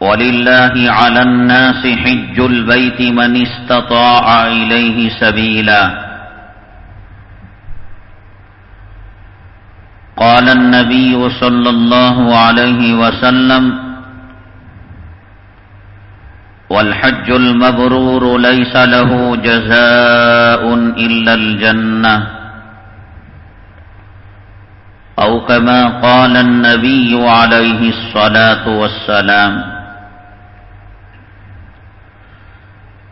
ولله على الناس حج البيت من استطاع إليه سبيلا. قال النبي صلى الله عليه وسلم والحج المبرور ليس له جزاء إلا الجنة. أو كما قال النبي عليه الصلاة والسلام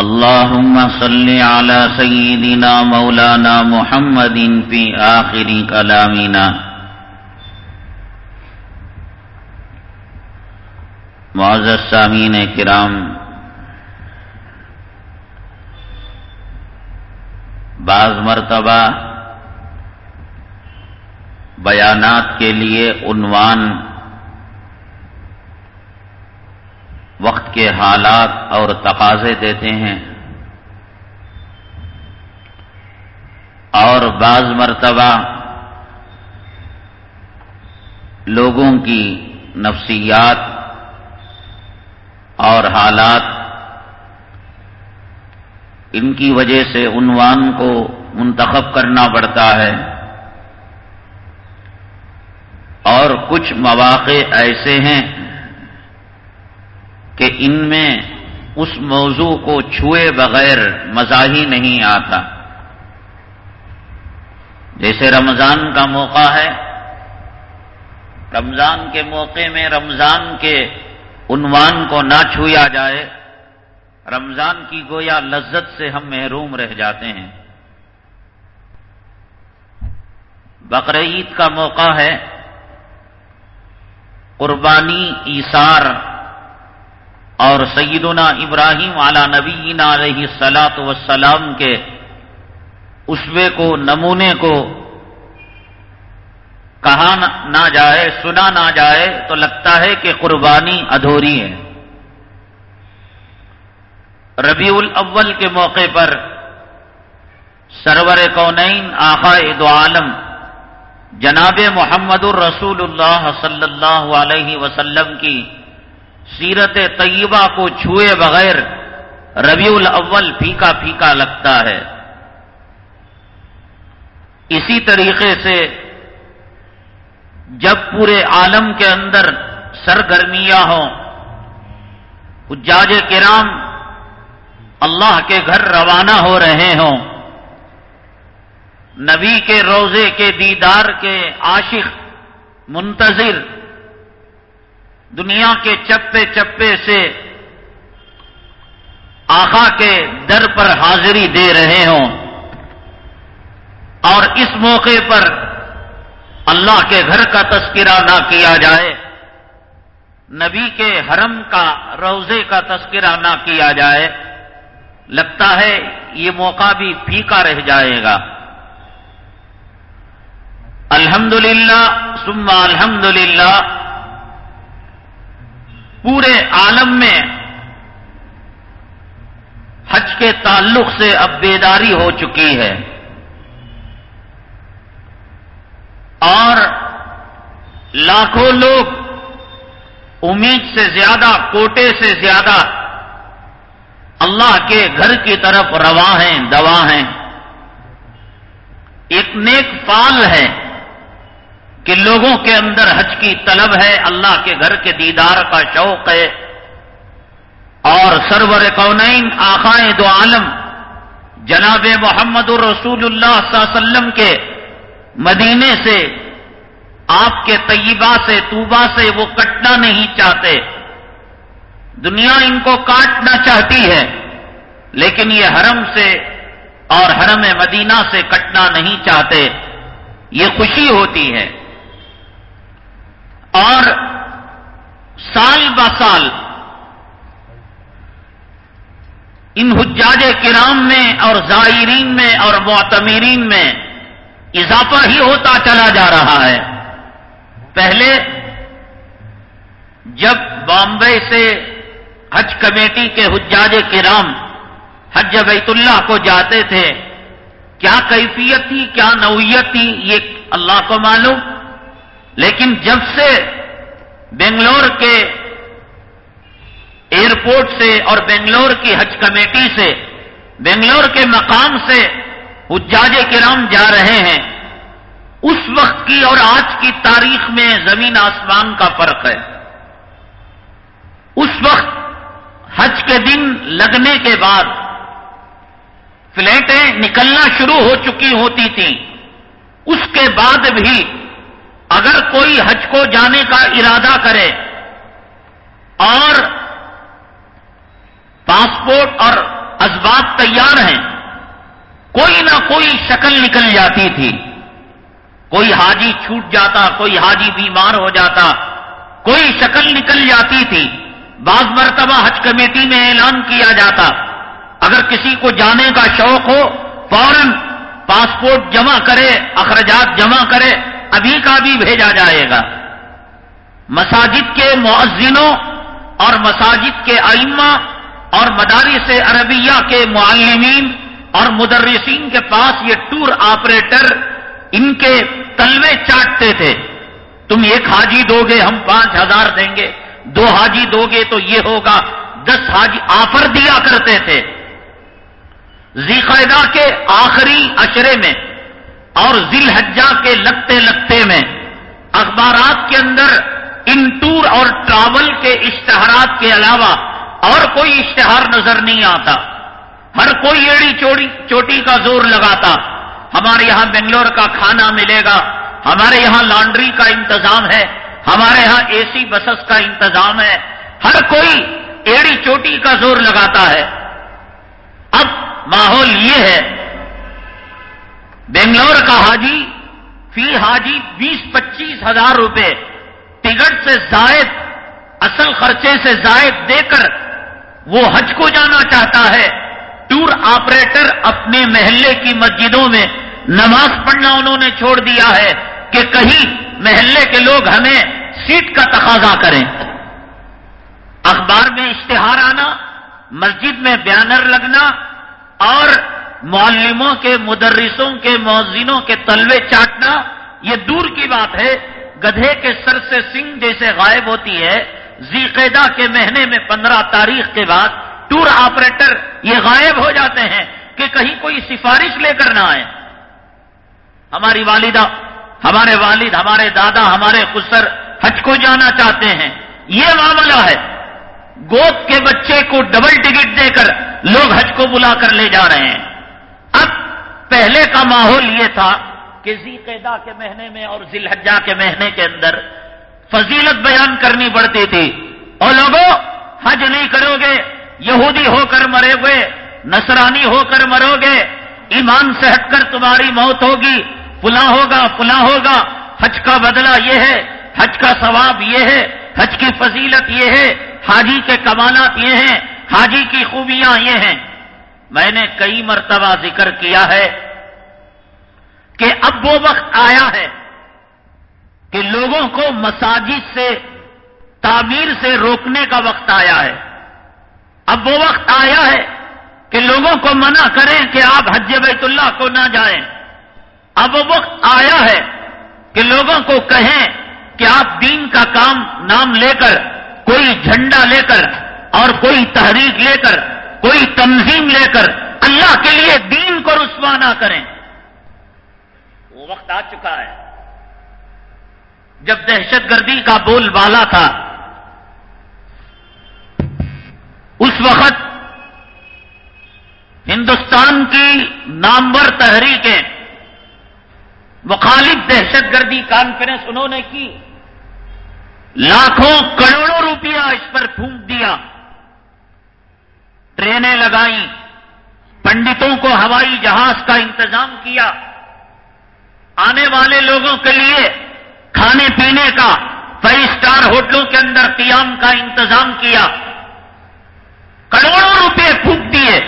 اللهم صل على سيدنا مولانا محمد في آخر كلامنا. معزز سامین کرام، بعض مرتبہ بیانات کے لیے عنوان وقت کے حالات اور تقاضے دیتے ہیں اور بعض مرتبہ لوگوں کی نفسیات اور حالات ان کی وجہ سے عنوان کو منتخب کرنا پڑتا ہے اور کچھ مواقع ایسے ہیں کہ ان میں اس موضوع کو چھوئے بغیر مزہ ہی نہیں آتا۔ جیسے رمضان کا موقع ہے، رمضان کے موقع میں رمضان کے عنوان کو نہ چھویا جائے، رمضان کی گویا لذت سے ہم محروم رہ جاتے ہیں۔ بقر عید کا موقع ہے، قربانی ایسار اور سیدنا ابراہیم علا نبی علیہ سلاط وسلام کے اسوے کو، نمونے کو کہا نہ جائے، سنا نہ جائے تو لگتا ہے کہ قربانی ادھوری ہے۔ ربیع الاول کے موقع پر سرور کونین، آقا دو عالم، جناب محمد الرسول اللہ صلی اللہ علیہ وسلم کی سیرت طیبہ کو چھوئے بغیر ربیع الاول پھیکا پھیکا لگتا ہے۔ اسی طریقے سے جب پورے عالم کے اندر سرگرمیاں ہوں، حجاج کرام اللہ کے گھر روانہ ہو رہے ہوں، نبی کے روزے کے دیدار کے عاشق، منتظر دنیا کے چپے چپے سے آقا کے در پر حاضری دے رہے ہوں اور اس موقع پر اللہ کے گھر کا تذکرہ نہ کیا جائے، نبی کے حرم کا روزے کا تذکرہ نہ کیا جائے، لگتا ہے یہ موقع بھی پھیکا رہ جائے گا۔ الحمد للہ سما الحمد للہ پورے عالم میں حج کے تعلق سے اب بیداری ہو چکی ہے۔ اور لاکھوں لوگ امید سے زیادہ، کوٹے سے زیادہ اللہ کے گھر کی طرف روا ہیں دوا ہیں۔ ایک نیک فال ہے۔ کہ لوگوں کے اندر حج کی طلب ہے، اللہ کے گھر کے دیدار کا شوق ہے۔ اور سرور کونین آخائے دو عالم، جناب محمد الرسول اللہ صلی اللہ علیہ وسلم کے مدینے سے، آپ کے طیبہ سے توبہ سے وہ کٹنا نہیں چاہتے۔ دنیا ان کو کاٹنا چاہتی ہے، لیکن یہ حرم سے اور حرم مدینہ سے کٹنا نہیں چاہتے۔ یہ خوشی ہوتی ہے۔ اور سال ب سال ان حجاج کرام میں اور زائرین میں اور معتمرین میں اضافہ ہی ہوتا چلا جا رہا ہے۔ پہلے جب بامبے سے حج کمیٹی کے حجاج کرام حج بیت اللہ کو جاتے تھے، کیا کیفیت تھی، کیا نوعیت تھی، یہ اللہ کو معلوم؟ لیکن جب سے بنگلور کے ایئرپورٹ سے اور بنگلور کی حج کمیٹی سے، بنگلور کے مقام سے حجاج کرام جا رہے ہیں، اس وقت کی اور آج کی تاریخ میں زمین آسمان کا فرق ہے۔ اس وقت حج کے دن لگنے کے بعد فلیٹیں نکلنا شروع ہو چکی ہوتی تھیں۔ اس کے بعد بھی اگر کوئی حج کو جانے کا ارادہ کرے اور پاسپورٹ اور اسباب تیار ہیں، کوئی نہ کوئی شکل نکل جاتی تھی۔ کوئی حاجی چھوٹ جاتا، کوئی حاجی بیمار ہو جاتا، کوئی شکل نکل جاتی تھی۔ بعض مرتبہ حج کمیٹی میں اعلان کیا جاتا۔ اگر کسی کو جانے کا شوق ہو، فوراً پاسپورٹ جمع کرے، اخراجات جمع کرے ابھی کا بھی بھیجا جائے گا۔ مساجد کے معذنوں اور مساجد کے ائمہ اور مدارس عربیہ کے معلمین اور مدرسین کے پاس یہ ٹور آپریٹر ان کے تلوے چاٹتے تھے۔ تم ایک حاجی دو گے، ہم پانچ ہزار دیں گے۔ دو حاجی دو گے تو یہ ہوگا، دس حاجی آفر دیا کرتے تھے۔ زیقیدہ کے آخری اشرے میں اور ذیل حجا کے لگتے لگتے میں اخبارات کے اندر ان ٹور اور ٹراول کے اشتہارات کے علاوہ اور کوئی اشتہار نظر نہیں آتا۔ ہر کوئی ایڑی چوڑی چوٹی کا زور لگاتا۔ ہمارے یہاں بنگلور کا کھانا ملے گا۔ ہمارے یہاں لانڈری کا انتظام ہے۔ ہمارے یہاں اے سی بسس کا انتظام ہے۔ ہر کوئی ایڑی چوٹی کا زور لگاتا ہے۔ اب ماحول یہ ہے بنگلور کا حاجی، فی حاجی بیس پچیس ہزار روپے۔ ٹکٹ سے زائد، اصل خرچے سے زائد دے کر وہ حج کو جانا چاہتا ہے۔ ٹور آپریٹر اپنے محلے کی مسجدوں میں نماز پڑھنا انہوں نے چھوڑ دیا ہے کہ کہیں محلے کے لوگ ہمیں سیٹ کا تقاضا کریں۔ اخبار میں اشتہار آنا، مسجد میں بیانر لگنا اور معلموں کے، مدرسوں کے موزینوں کے تلوے چاٹنا، یہ دور کی بات ہے۔ گدھے کے سر سے سنگھ جیسے غائب ہوتی ہے۔ زیقیدہ کے مہینے میں پندرہ تاریخ کے بعد ٹور آپریٹر یہ غائب ہو جاتے ہیں کہ کہیں کوئی سفارش لے کر نہ آئے۔ ہماری والدہ، ہمارے والد، ہمارے دادا، ہمارے خسر حج کو جانا چاہتے ہیں۔ یہ معاملہ ہے۔ گود کے بچے کو ڈبل ٹکٹ دے کر لوگ حج کو بلا کر لے جا رہے ہیں۔ پہلے کا ماحول یہ تھا کہ زی قیدا کے مہینے میں اور ذی الحجہ کے مہینے کے اندر فضیلت بیان کرنی پڑتی تھی اور لوگوں، حج نہیں کرو گے، یہودی ہو کر مرے ہوئے، نصرانی ہو کر مرو گے، ایمان سے ہٹ کر تمہاری موت ہوگی پلا ہوگا پلا ہوگا، حج کا بدلہ یہ ہے، حج کا ثواب یہ ہے، حج کی فضیلت یہ ہے، حاجی کے کمالات یہ ہیں، حاجی کی خوبیاں یہ ہیں۔ میں نے کئی مرتبہ ذکر کیا ہے کہ اب وہ وقت آیا ہے کہ لوگوں کو مساجد سے، تعمیر سے روکنے کا وقت آیا ہے۔ اب وہ وقت آیا ہے کہ لوگوں کو منع کریں کہ آپ حج بیت اللہ کو نہ جائیں۔ اب وہ وقت آیا ہے کہ لوگوں کو کہیں کہ آپ دین کا کام، نام لے کر، کوئی جھنڈا لے کر اور کوئی تحریک لے کر، کوئی تنظیم لے کر اللہ کے لیے دین کو رسوا نہ کریں۔ وہ وقت آ چکا ہے۔ جب دہشت گردی کا بول بالا تھا، اس وقت ہندوستان کی نامور تحریکیں، مخالف دہشت گردی کانفرنس انہوں نے کی۔ لاکھوں کروڑوں روپیہ اس پر پھونک دیا۔ ٹرینیں لگائیں، پنڈتوں کو ہوائی جہاز کا انتظام کیا۔ آنے والے لوگوں کے لیے کھانے پینے کا فائیو اسٹار ہوٹلوں کے اندر قیام کا انتظام کیا۔ کروڑوں روپے پھونک دیے۔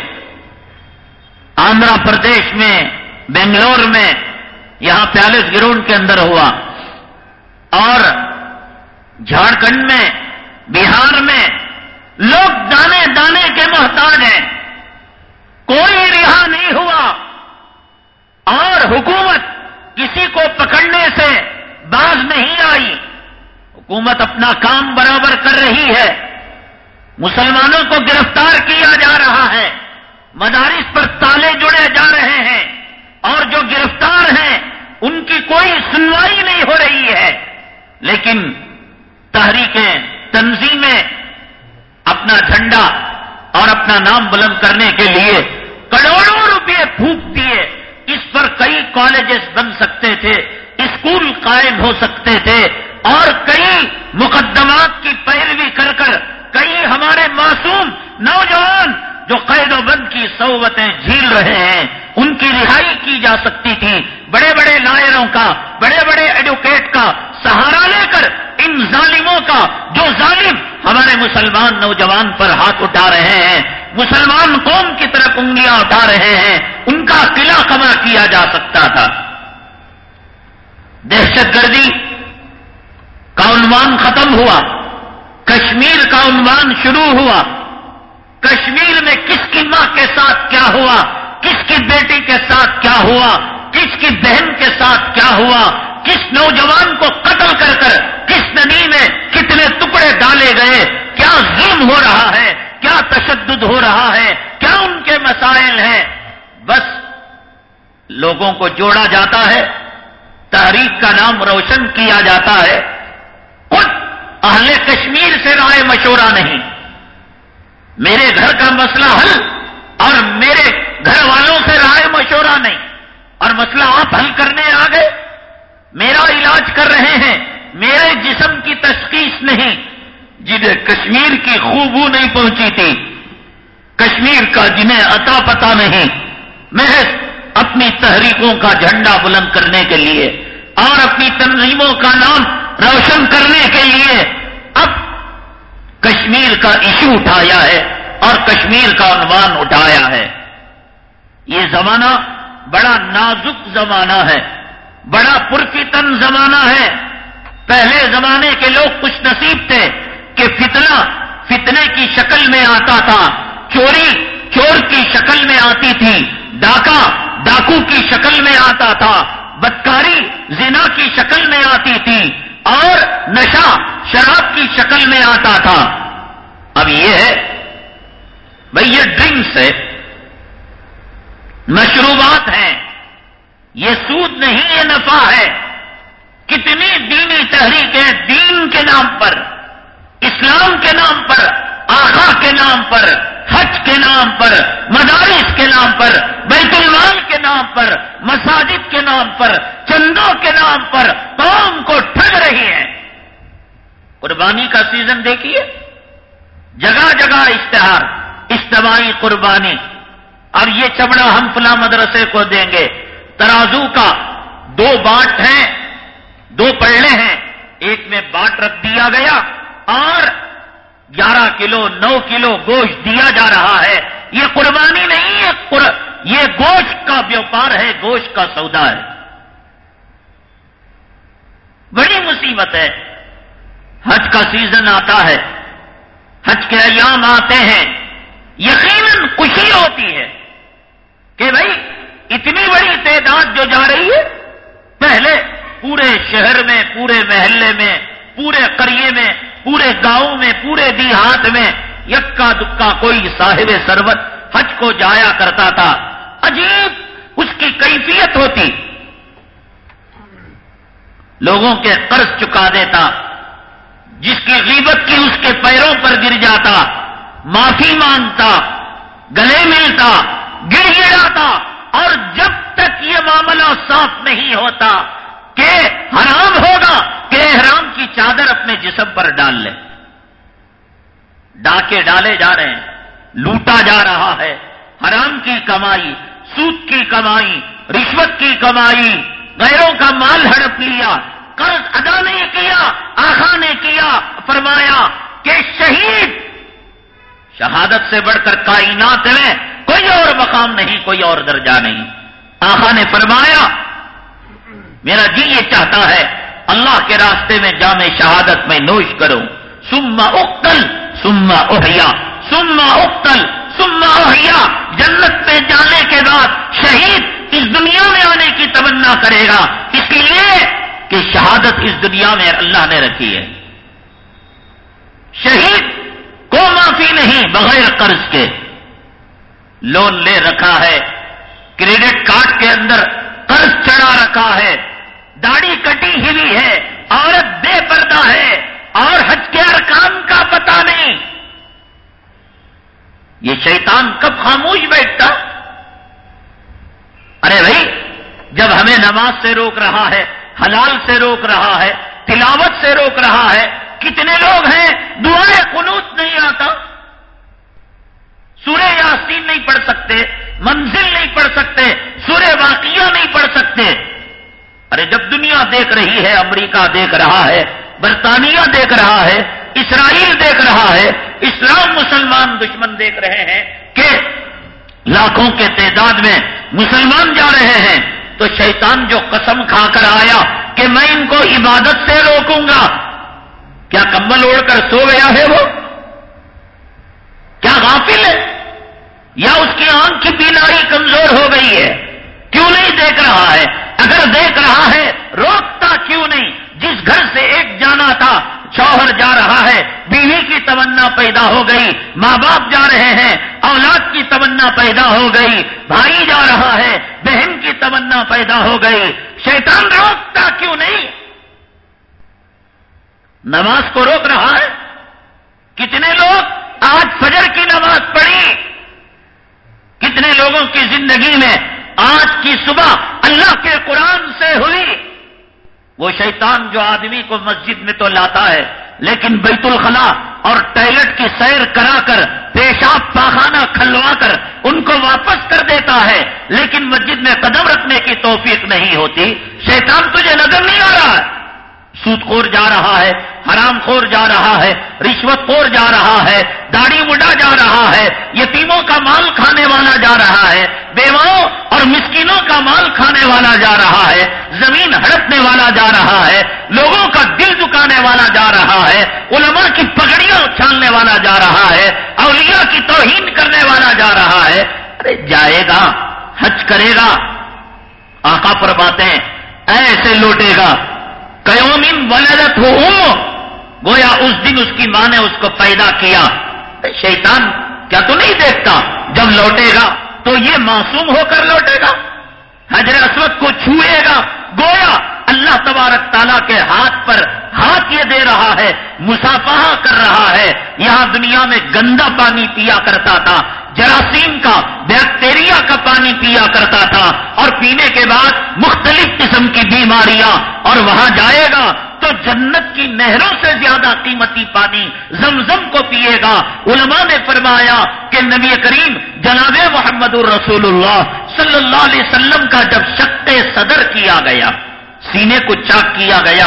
آندھرا پردیش میں، بنگلور میں، یہاں پیالس گراؤنڈ کے اندر ہوا۔ اور جھارکھنڈ میں، بہار میں لوگ دانے دانے کے محتاج ہیں۔ کوئی رہا نہیں ہوا۔ اور حکومت کسی کو پکڑنے سے باز نہیں آئی۔ حکومت اپنا کام برابر کر رہی ہے۔ مسلمانوں کو گرفتار کیا جا رہا ہے۔ مدارس پر تالے جڑے جا رہے ہیں۔ اور جو گرفتار ہیں، ان کی کوئی سنوائی نہیں ہو رہی ہے۔ لیکن تحریکیں، تنظیمیں، اپنا جھنڈا اور اپنا نام بلند کرنے کے لیے کروڑوں روپے پھونک دیے۔ اس پر کئی کالجز بن سکتے تھے، اسکول قائم ہو سکتے تھے اور کئی مقدمات کی پیروی کر کر کئی ہمارے معصوم نوجوان جو قید و بند کی صوبتیں جھیل رہے ہیں، ان کی رہائی کی جا سکتی تھی۔ بڑے بڑے لائروں کا بڑے بڑے ایڈوکیٹ کا سہارا لے کر ان ظالموں کا جو ظالم ہمارے مسلمان نوجوان پر ہاتھ اٹھا رہے ہیں، مسلمان قوم کی طرف انگلیاں اٹھا رہے ہیں، ان کا قلعہ کما کیا جا سکتا تھا۔ دہشت گردی کا عنوان ختم ہوا۔ کشمیر کا عنوان شروع ہوا۔ کشمیر میں کس کی ماں کے ساتھ کیا ہوا؟ کس کی بیٹی کے ساتھ کیا ہوا؟ کس کی بہن کے ساتھ کیا ہوا؟ کس نوجوان کو قتل کر کر کس ندی میں کتنے ٹکڑے ڈالے گئے؟ کیا ظلم ہو رہا ہے؟ کیا تشدد ہو رہا ہے؟ کیا ان کے مسائل ہیں؟ بس لوگوں کو جوڑا جاتا ہے، تحریک کا نام روشن کیا جاتا ہے۔ خود اہل کشمیر سے رائے مشورہ نہیں۔ میرے گھر کا مسئلہ حل اور میرے گھر والوں سے رائے مشورہ نہیں۔ اور مسئلہ آپ حل کرنے آ گئے میرا علاج کر رہے ہیں، میرے جسم کی تشخیص نہیں۔ جنہیں کشمیر کی خوبو نہیں پہنچی تھی۔ کشمیر کا جنہیں عطا پتا نہیں۔ محض اپنی تحریکوں کا جھنڈا بلند کرنے کے لیے اور اپنی تنظیموں کا نام روشن کرنے کے لیے اب کشمیر کا ایشو اٹھایا ہے اور کشمیر کا عنوان اٹھایا ہے۔ یہ زمانہ بڑا نازک زمانہ ہے۔ بڑا پرفتن زمانہ ہے۔ پہلے زمانے کے لوگ خوش نصیب تھے کہ فتنہ فتنے کی شکل میں آتا تھا۔ چوری چور کی شکل میں آتی تھی۔ ڈاکہ ڈاکو کی شکل میں آتا تھا۔ بدکاری زنا کی شکل میں آتی تھی۔ اور نشہ شراب کی شکل میں آتا تھا۔ اب یہ ہے بھائی یہ ڈرنکس ہے۔ مشروبات ہیں۔ یہ سود نہیں، یہ نفع ہے۔ کتنی دینی تحریکیں دین کے نام پر، اسلام کے نام پر آخا کے نام پر، حج کے نام پر، مدارس کے نام پر، بیت المال کے نام پر، مساجد کے نام پر، چندوں کے نام پر قوم کو ٹھگ رہی ہیں قربانی کا سیزن دیکھیے۔ جگہ جگہ اشتہار، اجتماعی قربانی۔ اور یہ چمڑا ہم فلاں مدرسے کو دیں گے۔ ترازو کا دو باٹ ہیں، دو پڑے ہیں، ایک میں باٹ رکھ دیا گیا اور گیارہ کلو، نو کلو گوشت دیا جا رہا ہے۔ یہ قربانی نہیں ہے یہ گوشت کا ویوپار ہے، گوشت کا سودا ہے۔ بڑی مصیبت ہے۔ حج کا سیزن آتا ہے۔ حج کے ایام آتے ہیں۔ یقیناً خوشی ہوتی ہے کہ بھائی اتنی بڑی تعداد جو جا رہی ہے، پہلے پورے شہر میں، پورے محلے میں، پورے قریے میں، پورے گاؤں میں، پورے دیہات میں یکا دکا کوئی صاحب سربت حج کو جایا کرتا تھا۔ عجیب اس کی کیفیت ہوتی۔ لوگوں کے قرض چکا دیتا۔ جس کی غیبت کی اس کے پیروں پر گر جاتا۔ معافی مانگتا، گلے ملتا گر گراتا اور جب تک یہ معاملہ صاف نہیں ہوتا کہ حرام ہوگا، کہ احرام کی چادر اپنے جسم پر ڈال لے۔ ڈاکے ڈالے جا رہے ہیں، لوٹا جا رہا ہے۔ حرام کی کمائی، سود کی کمائی، رشوت کی کمائی، غیروں کا مال ہڑپ لیا، قرض ادا نہیں کیا، آخا نے کیا، فرمایا کہ شہید شہادت سے بڑھ کر کائنات میں کوئی اور مقام نہیں، کوئی اور درجہ نہیں۔ آخا نے فرمایا، میرا جی یہ چاہتا ہے، اللہ کے راستے میں جامع شہادت میں نوش کروں۔ سما اختل سما اوہیا سما اختل سما اوہیا جنت میں جانے کے بعد شہید اس دنیا میں آنے کی تمنا کرے گا۔ اس لیے کہ شہادت اس دنیا میں اللہ نے رکھی ہے۔ شہید کو معافی نہیں، بغیر قرض کے۔ لون لے رکھا ہے، کریڈٹ کارڈ کے اندر قرض چڑھا رکھا ہے، داڑھی کٹی ہوئی ہے، عورت بے پردہ ہے، اور حج کے ارکان کا پتا نہیں۔ یہ شیطان کب خاموش بیٹھتا؟ ارے بھائی، جب ہمیں نماز سے روک رہا ہے، حلال سے روک رہا ہے، تلاوت سے روک رہا ہے، کتنے لوگ ہیں دعائیں قنوت نہیں آتا؟ سورہ یاسین نہیں پڑھ سکتے، منزل نہیں پڑھ سکتے، سورہ واقعہ نہیں پڑھ سکتے۔ ارے جب دنیا دیکھ رہی ہے، امریکہ دیکھ رہا ہے، برطانیہ دیکھ رہا ہے، اسرائیل دیکھ رہا ہے، اسلام مسلمان دشمن دیکھ رہے ہیں کہ لاکھوں کے تعداد میں مسلمان جا رہے ہیں، تو شیطان جو قسم کھا کر آیا کہ میں ان کو عبادت سے روکوں گا۔ کیا کمبل اوڑھ کر سو گیا ہے وہ؟ کیا غافل ہے؟ یا اس کی آنکھ کی بینائی کمزور ہو گئی ہے؟ کیوں نہیں دیکھ رہا ہے؟ اگر دیکھ رہا ہے، روکتا کیوں نہیں؟ جس گھر سے ایک جانا تھا، شوہر جا رہا ہے، بیوی کی تمنا پیدا ہو گئی، ماں باپ جا رہے ہیں، اولاد کی تمنا پیدا ہو گئی، بھائی جا رہا ہے، بہن کی تمنا پیدا ہو گئی۔ شیطان روکتا کیوں نہیں؟ نماز کو روک رہا ہے؟ کتنے لوگ آج فجر کی نماز پڑھی؟ کتنے لوگوں کی زندگی میں آج کی صبح اللہ کے قرآن سے ہوئی؟ وہ شیطان جو آدمی کو مسجد میں تو لاتا ہے، لیکن بیت الخلا اور ٹائلٹ کی سیر کرا کر، پیشاب پاخانہ کھلوا کر ان کو واپس کر دیتا ہے، لیکن مسجد میں قدم رکھنے کی توفیق نہیں ہوتی۔ شیطان تجھے نظر نہیں آ رہا ہے۔ سود خور جا رہا ہے حرام خور جا رہا ہے رشوت خور جا رہا ہے داڑھی مڈا جا رہا ہے یتیموں کا مال کھانے والا جا رہا ہے بیواؤں اور مسکینوں کا مال کھانے والا جا رہا ہے زمین ہڑپنے والا جا رہا ہے لوگوں کا دل دکانے والا جا رہا ہے علماء کی پگڑیاں اچھالنے والا جا رہا ہے اولیاء کی توہین کرنے والا جا رہا ہے ارے جائے گا حج کرے گا آقا پر باتیں ایسے لوٹے گا قیوم ولدت ہو گویا اس دن اس کی ماں نے اس کو پیدا کیا۔ شیطان، کیا تو نہیں دیکھتا؟ جب لوٹے گا تو یہ معصوم ہو کر لوٹے گا۔ حضر اسود کو چھوئے گا۔ گویا اللہ تبارک تعالیٰ کے ہاتھ پر ہاتھ یہ دے رہا ہے مسافہ کر رہا ہے۔ یہاں دنیا میں گندا پانی پیا کرتا تھا۔ جراثیم کا، بیکٹیریا کا پانی پیا کرتا تھا اور پینے کے بعد مختلف قسم کی بیماریاں اور وہاں جائے گا تو جنت کی نہروں سے زیادہ قیمتی پانی زمزم کو پیے گا۔ علماء نے فرمایا کہ نبی کریم جناب محمد الرسول اللہ صلی اللہ علیہ وسلم کا جب شک صدر کیا گیا، سینے کو چاک کیا گیا،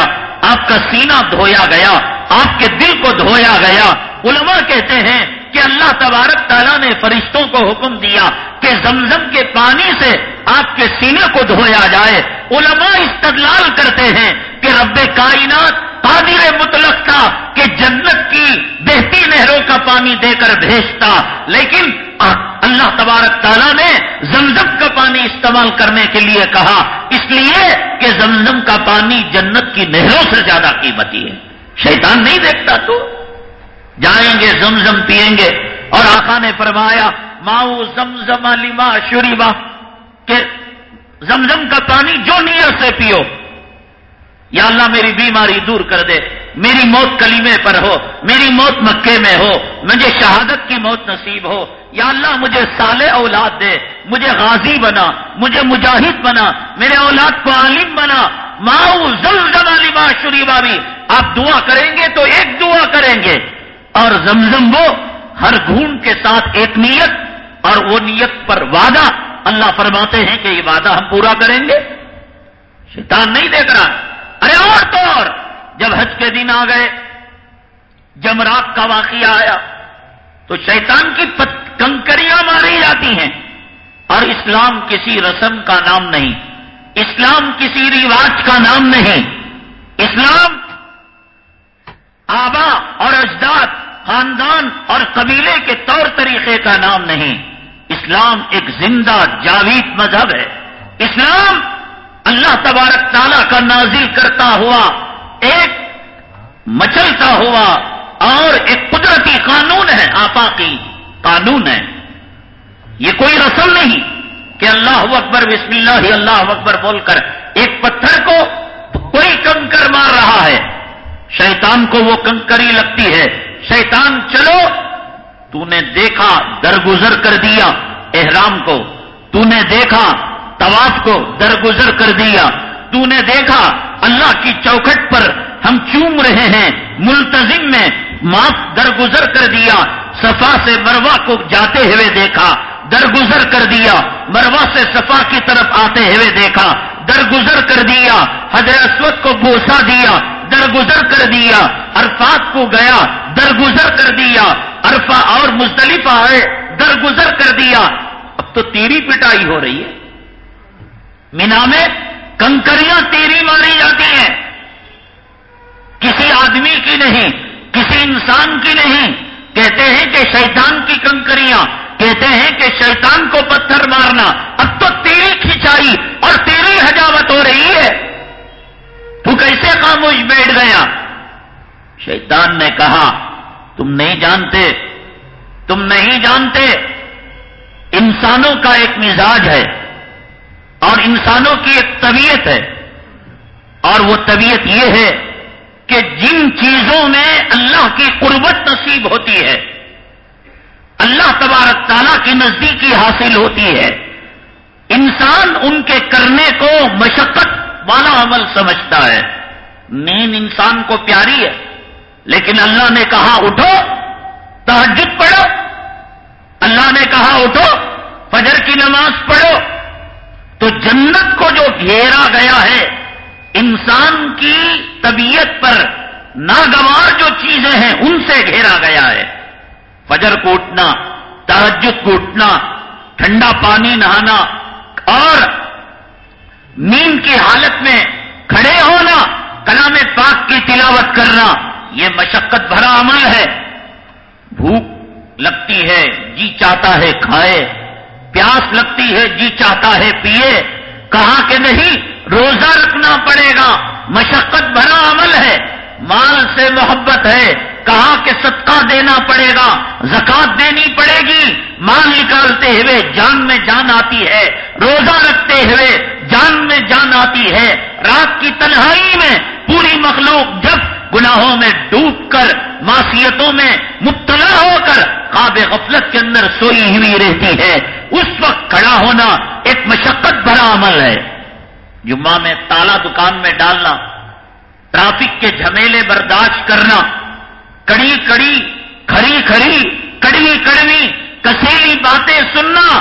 آپ کا سینہ دھویا گیا، آپ کے دل کو دھویا گیا، علماء کہتے ہیں کہ اللہ تبارک تعالیٰ نے فرشتوں کو حکم دیا کہ زمزم کے پانی سے آپ کے سینے کو دھویا جائے۔ علماء استدلال کرتے ہیں کہ رب کائنات قادر مطلق تھا کہ جنت کی بہتی نہروں کا پانی دے کر بھیجتا، لیکن اللہ تبارک تعالیٰ نے زمزم کا پانی استعمال کرنے کے لیے کہا۔ اس لیے کہ زمزم کا پانی جنت کی نہروں سے زیادہ قیمتی ہے۔ شیطان نہیں دیکھتا تو؟ جائیں گے، زمزم پیئیں گے۔ اور آقا نے فرمایا، ماؤ زمزم علیما شریبا کہ زمزم کا پانی جو نیت سے پیو۔ یا اللہ، میری بیماری دور کر دے۔ میری موت کلیمے پر ہو، میری موت مکے میں ہو، مجھے شہادت کی موت نصیب ہو۔ یا اللہ، مجھے سال اولاد دے، مجھے غازی بنا، مجھے مجاہد بنا، میرے اولاد کو عالم بنا۔ ماؤ زمزم علیما شریبا بھی۔ آپ دعا کریں گے تو ایک دعا کریں گے۔ اور زمزم وہ ہر گھون کے ساتھ ایک نیت اور وہ نیت پر وعدہ اللہ فرماتے ہیں کہ یہ وعدہ ہم پورا کریں گے۔ شیطان نہیں دیکھ رہا۔ ارے اور تو اور۔ جب حج کے دن آ گئے، جمرات کا واقعہ آیا، تو شیطان کی کنکریاں ماری جاتی ہیں اور اسلام کسی رسم کا نام نہیں، اسلام کسی رواج کا نام نہیں۔ اسلام آبا اور اجداد خاندان اور قبیلے کے طور طریقے کا نام نہیں۔ اسلام ایک زندہ جاوید مذہب ہے۔ اسلام اللہ تبارک تعالیٰ کا نازل کرتا ہوا، ایک مچلتا ہوا اور ایک قدرتی قانون ہے، آفاقی قانون ہے۔ یہ کوئی رسم نہیں کہ اللہ اکبر، بسم اللہ اللہ اکبر بول کر ایک پتھر کو کوئی کنکر مار رہا ہے۔ شیطان کو وہ کنکری لگتی ہے۔ شیطان چلو تو نے دیکھا درگزر کر دیا احرام کو تو نے دیکھا طواف کو درگزر کر دیا تو نے دیکھا اللہ کی چوکھٹ پر ہم چوم رہے ہیں ملتظم میں معاف درگزر کر دیا، صفا سے مروا کو جاتے ہوئے دیکھا، درگزر کر دیا مروا سے صفا کی طرف آتے ہوئے دیکھا، درگزر کر دیا، حضرت اسود کو بوسا دیا، درگزر کر دیا عرفات کو گیا، درگزر کر دیا۔ عرفا اور مستلف آئے، درگزر کر دیا۔ اب تو تیری پٹائی ہو رہی ہے۔ مینا میں کنکریاں تیری ماری جاتی ہیں۔ کسی آدمی کی نہیں، کسی انسان کی نہیں۔ کہتے ہیں کہ شیطان کی کنکریاں، کہتے ہیں کہ شیطان کو پتھر مارنا۔ اب تو تیری کھچائی اور تیری حجاوت ہو رہی ہے۔ تو کیسے خاموش بیٹھ گیا؟ شیطان نے کہا، تم نہیں جانتے، تم نہیں جانتے، انسانوں کا ایک مزاج ہے، اور انسانوں کی ایک طبیعت ہے، اور وہ طبیعت یہ ہے کہ جن چیزوں میں اللہ کی قربت نصیب ہوتی ہے، اللہ تبارک تعالیٰ کی نزدیکی حاصل ہوتی ہے۔ انسان ان کے کرنے کو مشقت والا عمل سمجھتا ہے۔ نیند انسان کو پیاری ہے۔ لیکن اللہ نے کہا اٹھو تحجد پڑھو۔ اللہ نے کہا اٹھو، فجر کی نماز پڑھو۔ تو جنت کو جو گھیرا گیا ہے، انسان کی طبیعت پر ناگوار جو چیزیں ہیں، ان سے گھیرا گیا ہے۔ فجر کو اٹھنا تحجد کو اٹھنا، ٹھنڈا پانی نہانا، اور نیند کی حالت میں کھڑے ہونا، کلام پاک کی تلاوت کرنا۔ یہ مشقت بھرا عمل ہے۔ بھوک لگتی ہے جی چاہتا ہے کھائے۔ پیاس لگتی ہے جی چاہتا ہے پیے۔ کہا کہ نہیں، روزہ رکھنا پڑے گا۔ مشقت بھرا عمل ہے۔ مال سے محبت ہے۔ کہا کہ صدقہ دینا پڑے گا۔ زکات دینی پڑے گی۔ مال نکالتے ہوئے جان میں جان آتی ہے۔ روزہ رکھتے ہوئے جان میں جان آتی ہے۔ رات کی تنہائی میں پوری مخلوق جب گناہوں میں ڈوب کر، معصیتوں میں مبتلا ہو کر قاب غفلت کے اندر سوئی ہوئی رہتی ہے۔ اس وقت کھڑا ہونا ایک مشقت بھرا عمل ہے۔ جمعہ میں تالا دکان میں ڈالنا، ٹرافک کے جھمیلے برداشت کرنا، کڑی کڑی، کھری کھری کڑوی کڑوی، کسیلی باتیں سننا،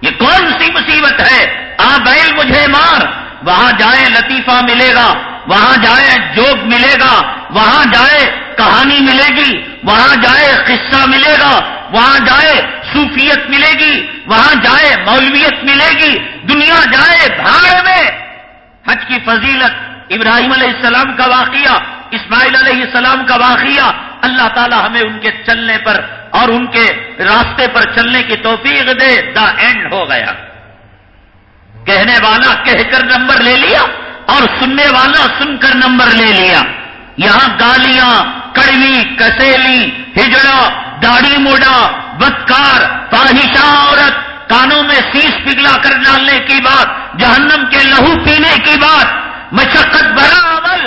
یہ کون سی مصیبت ہے؟ آ بیل مجھے مار، وہاں جائے لطیفہ ملے گا۔ وہاں جائے جوگ ملے گا، وہاں جائے کہانی ملے گی، وہاں جائے قصہ ملے گا، وہاں جائے صوفیت ملے گی، وہاں جائے مولویت ملے گی، دنیا جائے بھاڑ میں۔ حج کی فضیلت ابراہیم علیہ السلام کا واقعہ، اسماعیل علیہ السلام کا واقعہ، اللہ تعالی ہمیں ان کے چلنے پر اور ان کے راستے پر چلنے کی توفیق دے، دا اینڈ ہو گیا۔ کہنے والا کہہ کر نمبر لے لیا۔ اور سننے والا سن کر نمبر لے لیا۔ یہاں گالیاں، کڑوی، کسیلی، ہجڑا، داڑھی موڈا بدکار فاہشہ عورت، کانوں میں سیس پگلا کر ڈالنے کی بات، جہنم کے لہو پینے کی بات، مشقت بھرا عمل۔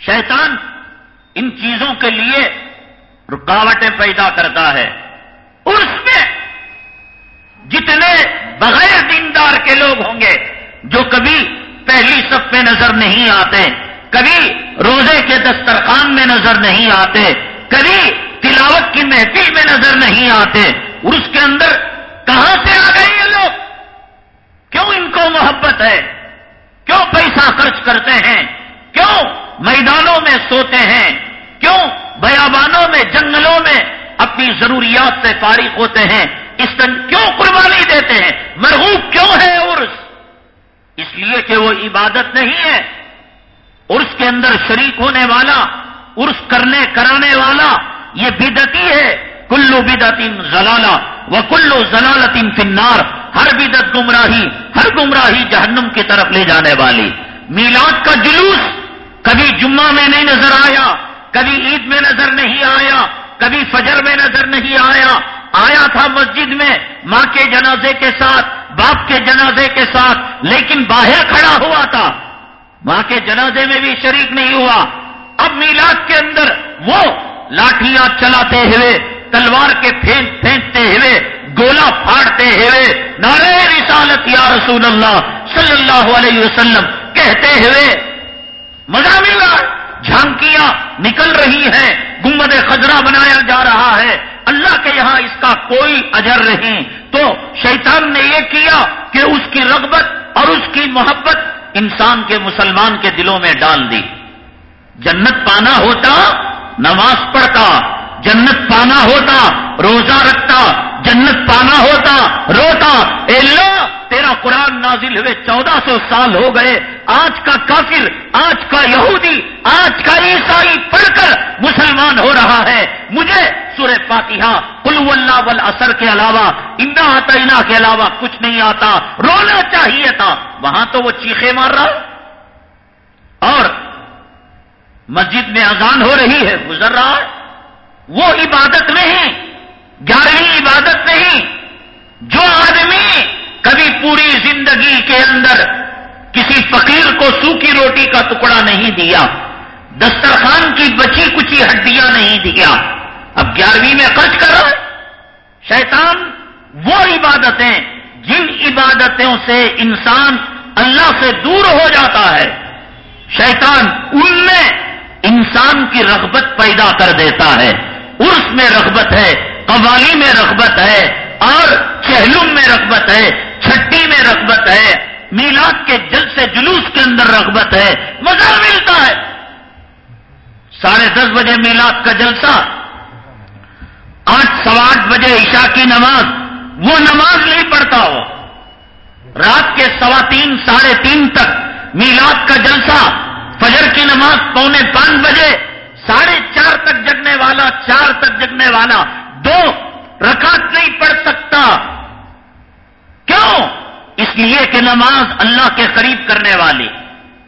شیطان ان چیزوں کے لیے رکاوٹیں پیدا کرتا ہے۔ اور اس میں جتنے بغیر دیندار کے لوگ ہوں گے جو کبھی پہلی سب میں نظر نہیں آتے، کبھی روزے کے دسترخوان میں نظر نہیں آتے، کبھی تلاوت کی محفل میں نظر نہیں آتے۔ اور اس کے اندر کہاں سے آ گئے یہ لوگ؟ کیوں ان کو محبت ہے؟ کیوں پیسہ خرچ کرتے ہیں؟ کیوں میدانوں میں سوتے ہیں؟ کیوں بیابانوں میں، جنگلوں میں اپنی ضروریات سے فارغ ہوتے ہیں؟ اس دن کیوں قربانی دیتے ہیں؟ مرغوب کیوں ہے عرس؟ اس لیے کہ وہ عبادت نہیں ہے۔ عرس کے اندر شریک ہونے والا، عرس کرنے، کرانے والا، یہ بدتی ہے۔ کلو بدتن زلالہ و کلو زلالتن فنار ہر بدت گمراہی، ہر گمراہی جہنم کی طرف لے جانے والی۔ میلاد کا جلوس کبھی جمعہ میں نہیں نظر آیا، کبھی عید میں نظر نہیں آیا، کبھی فجر میں نظر نہیں آیا۔ آیا تھا مسجد میں ماں کے جنازے کے ساتھ باپ کے جنازے کے ساتھ، لیکن باہر کھڑا ہوا تھا۔ ماں کے جنازے میں بھی شریک نہیں ہوا۔ اب میلاد کے اندر وہ لاٹیاں چلاتے ہوئے، تلوار کے پھینک پھینکتے ہوئے، گولا پھاڑتے ہوئے نارے رسالت یا رسول اللہ صلی اللہ علیہ وسلم کہتے ہوئے مزہ مل رہا جھانکیاں نکل رہی ہیں۔ گمبد خزرہ بنایا جا رہا ہے۔ اللہ کے یہاں اس کا کوئی اجر نہیں۔ تو شیطان نے یہ کیا کہ اس کی رغبت اور اس کی محبت انسان کے مسلمان کے دلوں میں ڈال دی۔ جنت پانا ہوتا، نماز پڑھتا، جنت پانا ہوتا، روزہ رکھتا جنت پانا ہوتا، روتا، اے اللہ، تیرا قرآن نازل ہوئے چودہ سو سال ہو گئے، آج کا کافر، آج کا یہودی، آج کا عیسائی پڑھ کر مسلمان ہو رہا ہے۔ مجھے سورہ فاتحہ کلو اللہ ول اثر کے علاوہ، انا آتا کے علاوہ کچھ نہیں آتا، رونا چاہیے تھا۔ وہاں تو وہ چیخے مار رہا اور مسجد میں اذان ہو رہی ہے، گزر رہا ہے۔ وہ عبادت نہیں۔ گیارہویں عبادت نہیں، جو آدمی کبھی پوری زندگی کے اندر کسی فقیر کو سوکھی روٹی کا ٹکڑا نہیں دیا، دسترخوان کی بچی کچی ہڈیاں نہیں دیا۔ اب گیارہویں میں خرچ کر رہا ہے۔ شیطان وہ عبادتیں جن عبادتوں سے انسان اللہ سے دور ہو جاتا ہے، شیطان ان میں انسان کی رغبت پیدا کر دیتا ہے۔ عرس میں رغبت ہے قوالی میں رغبت ہے، اور چہلوم میں رغبت ہے، چھٹی میں رغبت ہے، میلاد کے جل سے جلوس کے اندر رغبت ہے، مزہ ملتا ہے۔ ساڑھے دس بجے میلاد کا جلسہ، آٹھ سوا آٹھ بجے عشاء کی نماز، وہ نماز نہیں پڑھتا ہو رات کے سوا تین، ساڑھے تین تک میلاد کا جلسہ، فجر کی نماز پونے پانچ بجے، ساڑھے چار تک جگنے والا، چار تک جگنے والا دو رکعت نہیں پڑھ سکتا۔ کیوں؟ اس لیے کہ نماز اللہ کے قریب کرنے والی۔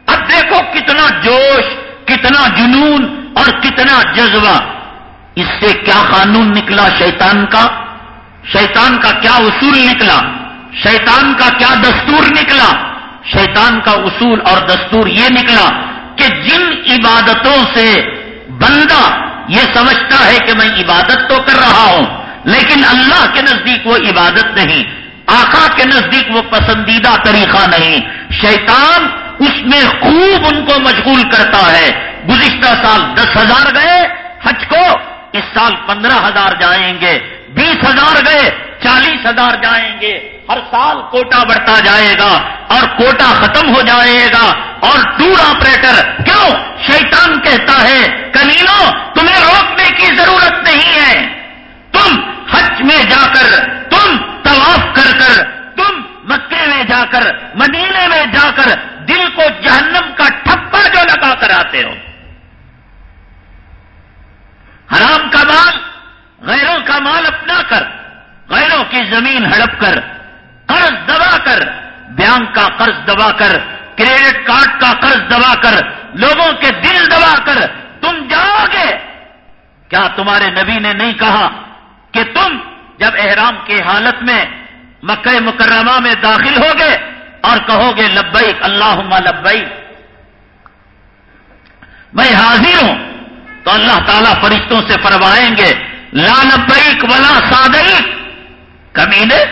اب دیکھو کتنا جوش، کتنا جنون اور کتنا جذبہ۔ اس سے کیا قانون نکلا شیطان کا؟ شیطان کا کیا اصول نکلا؟ شیطان کا کیا دستور نکلا؟ شیطان کا اصول اور دستور یہ نکلا کہ جن عبادتوں سے بندہ یہ سمجھتا ہے کہ میں عبادت تو کر رہا ہوں، لیکن اللہ کے نزدیک وہ عبادت نہیں، آقا کے نزدیک وہ پسندیدہ طریقہ نہیں۔ شیطان اس اس میں خوب ان کو مشغول کرتا ہے۔ گزشتہ سال دس ہزار گئے، حج کو، اس سال پندرہ ہزار جائیں گے، بیس ہزار گئے۔ چالیس ہزار جائیں گے۔ ہر سال کوٹا بڑھتا جائے گا اور کوٹا ختم ہو جائے گا۔ اور ٹور آپریٹر، کیوں؟ شیطان کہتا ہے کمینو تمہیں روکنے کی ضرورت نہیں ہے۔ تم حج میں جا کر، تم طواف کر کر، تم مکے میں جا کر، مدینے میں جا کر دل کو جہنم کا ٹھپا جو لگا کر آتے ہو۔ حرام کا مال، غیروں کا مال اپنا کر۔ غیروں کی زمین ہڑپ کر، قرض دبا کر بینک کا قرض دبا کر، کریڈٹ کارڈ کا قرض دبا کر، لوگوں کے دل دبا کر، تم جاؤ گے؟ کیا تمہارے نبی نے نہیں کہا کہ تم جب احرام کی حالت میں مکہ مکرمہ میں داخل ہوگے اور کہو گے لبئی اللہ لبئی میں حاضر ہوں تو اللہ تعالیٰ فرشتوں سے فرمائیں گے، لا لبیک ولا صادق کمینے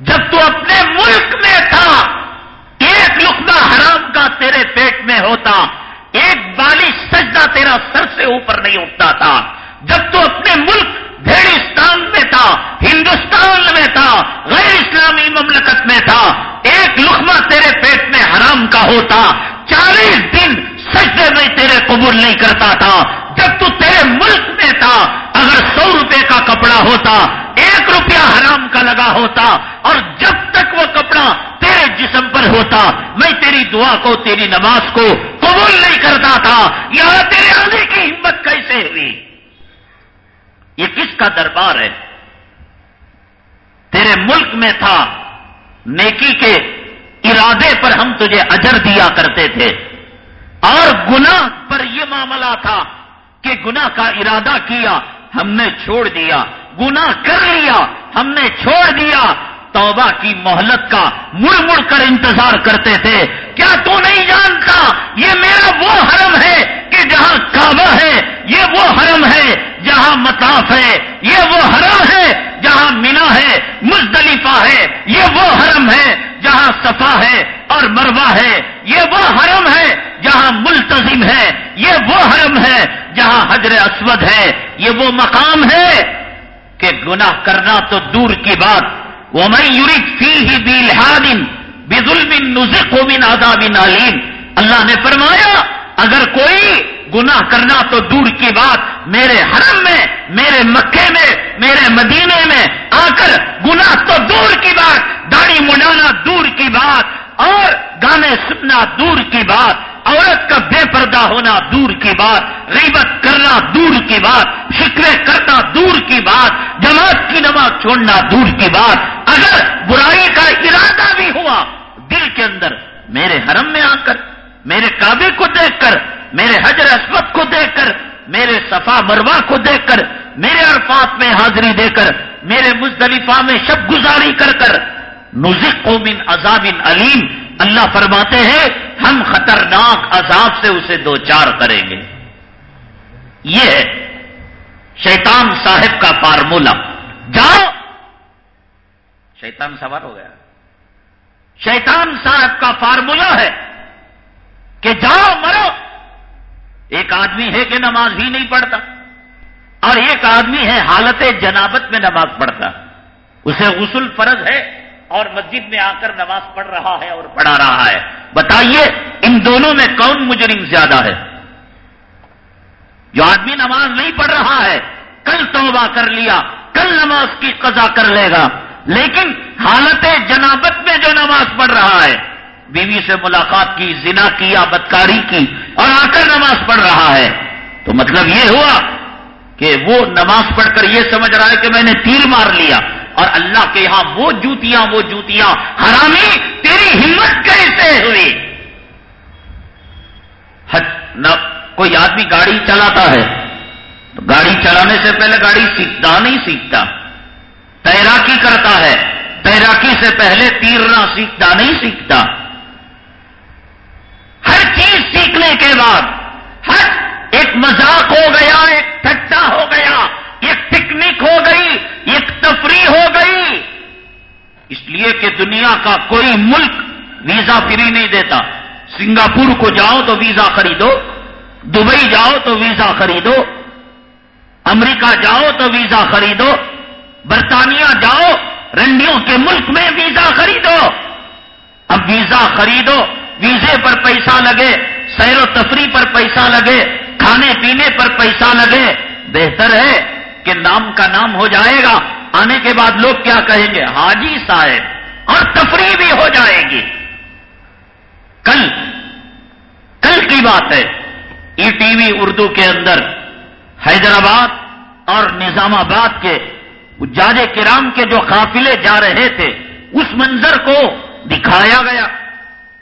جب تو اپنے ملک میں تھا، ایک لقمہ حرام کا تیرے پیٹ میں ہوتا، ایک بالی سجدہ تیرا سر سے اوپر نہیں اٹھتا تھا۔ جب تو اپنے ملک بھیڑستان میں تھا، ہندوستان میں تھا، غیر اسلامی مملکت میں تھا، ایک لقمہ تیرے پیٹ میں حرام کا ہوتا، چالیس دن سجدے میں تیرے قبول نہیں کرتا تھا، جب تو تیرے ملک میں تھا، اگر سو روپے کا کپڑا ہوتا، ایک روپیہ حرام کا لگا ہوتا، اور جب تک وہ کپڑا تیرے جسم پر ہوتا، میں تیری دعا کو، تیری نماز کو قبول نہیں کرتا تھا۔ یہاں تیرے آنے کی ہمت کیسے ہوئی؟ یہ کس کا دربار ہے؟ تیرے ملک میں تھا، نیکی کے ارادے پر ہم تجھے اجر دیا کرتے تھے۔ اور گناہ پر یہ معاملہ تھا کہ گناہ کا ارادہ کیا، ہم نے چھوڑ دیا، گناہ کر لیا، ہم نے چھوڑ دیا توبہ کی مہلت کا مڑ مڑ کر انتظار کرتے تھے۔ کیا تو نہیں جانتا؟ یہ میرا وہ حرم ہے کہ جہاں کعبہ ہے، یہ وہ حرم ہے جہاں مطاف ہے، یہ وہ حرم ہے جہاں مینا ہے، مزدلفہ ہے، یہ وہ حرم ہے جہاں صفا ہے اور مروا ہے۔ یہ وہ حرم ہے جہاں ملتظم ہے، یہ وہ حرم ہے جہاں حجر اسود ہے۔ یہ وہ مقام ہے کہ گناہ کرنا تو دور کی بات وہ میں یورک فی ہی بی لہادن نزق بن عذاب علیم اللہ نے فرمایا، اگر کوئی گناہ کرنا تو دور کی بات میرے حرم میں، میرے مکے میں، میرے مدینے میں آ کر گناہ تو دور کی بات، داڑھی منڈانا دور کی بات، اور گانے سننا دور کی بات۔ عورت کا بے پردہ ہونا دور کی بات، غیبت کرنا دور کی بات شکوے کرنا دور کی بات، جماعت کی نماز چھوڑنا دور کی بات۔ اگر برائی کا ارادہ بھی ہوا، دل کے اندر میرے حرم میں آ کر، میرے کعبے کو دیکھ کر، میرے حجر اسمت کو دیکھ کر، میرے صفا مروا کو دیکھ کر، میرے عرفات میں حاضری دے کر، میرے مزدلفہ میں شب گزاری کر کر نزق من عذاب علیم۔ اللہ فرماتے ہیں، ہم خطرناک عذاب سے اسے دو چار کریں گے۔ یہ ہے شیطان صاحب کا فارمولا۔ جاؤ! شیطان سوار ہو گیا۔ شیطان صاحب کا فارمولا ہے کہ جاؤ مرو۔ ایک آدمی ہے کہ نماز بھی نہیں پڑھتا۔ اور ایک آدمی ہے حالت جنابت میں نماز پڑھتا۔ اسے غسل فرض ہے۔ اور مسجد میں آ کر نماز پڑھ رہا ہے اور پڑھا رہا ہے۔ بتائیے، ان دونوں میں کون مجرم زیادہ ہے؟ جو آدمی نماز نہیں پڑھ رہا ہے، کل توبہ کر لیا، کل نماز کی قضا کر لے گا۔ لیکن حالت جنابت میں جو نماز پڑھ رہا ہے، بیوی سے ملاقات کی، زنا کیا بدکاری کی اور آ کر نماز پڑھ رہا ہے۔ تو مطلب یہ ہوا کہ وہ نماز پڑھ کر یہ سمجھ رہا ہے کہ میں نے تیر مار لیا۔ اور اللہ کے یہاں وہ جوتیاں وہ جوتیاں حرامی تیری ہمت کیسے ہوئی۔ نہ کوئی آدمی گاڑی چلاتا ہے تو گاڑی چلانے سے پہلے گاڑی سیکھتا نہیں سیکھتا۔ تیراکی کرتا ہے، تیراکی سے پہلے تیرنا سیکھتا نہیں سیکھتا۔ ہر چیز سیکھنے کے بعد، ہر ایک مذاق ہو گیا، ایک ٹھٹا ہو گیا، ایک پکنک ہو گئی ایک تفریح ہو گئی۔ اس لیے کہ دنیا کا کوئی ملک ویزا فری نہیں دیتا۔ سنگاپور کو جاؤ تو ویزا خریدو، دبئی جاؤ تو ویزا خریدو، امریکہ جاؤ تو ویزا خریدو، برطانیہ جاؤ، رنڈیوں کے ملک میں ویزا خریدو۔ اب ویزا خریدو، ویزے پر پیسہ لگے، سیر و تفریح پر پیسہ لگے، کھانے پینے پر پیسہ لگے۔ بہتر ہے۔ کہ نام کا نام ہو جائے گا۔ آنے کے بعد لوگ کیا کہیں گے؟ حاجی صاحب، اور تفریح بھی ہو جائے گی۔ کل کل کی بات ہے۔ ای ٹی وی اردو کے اندر، حیدرآباد اور نظام آباد کے جاج کرام کے جو قافلے جا رہے تھے، اس منظر کو دکھایا گیا۔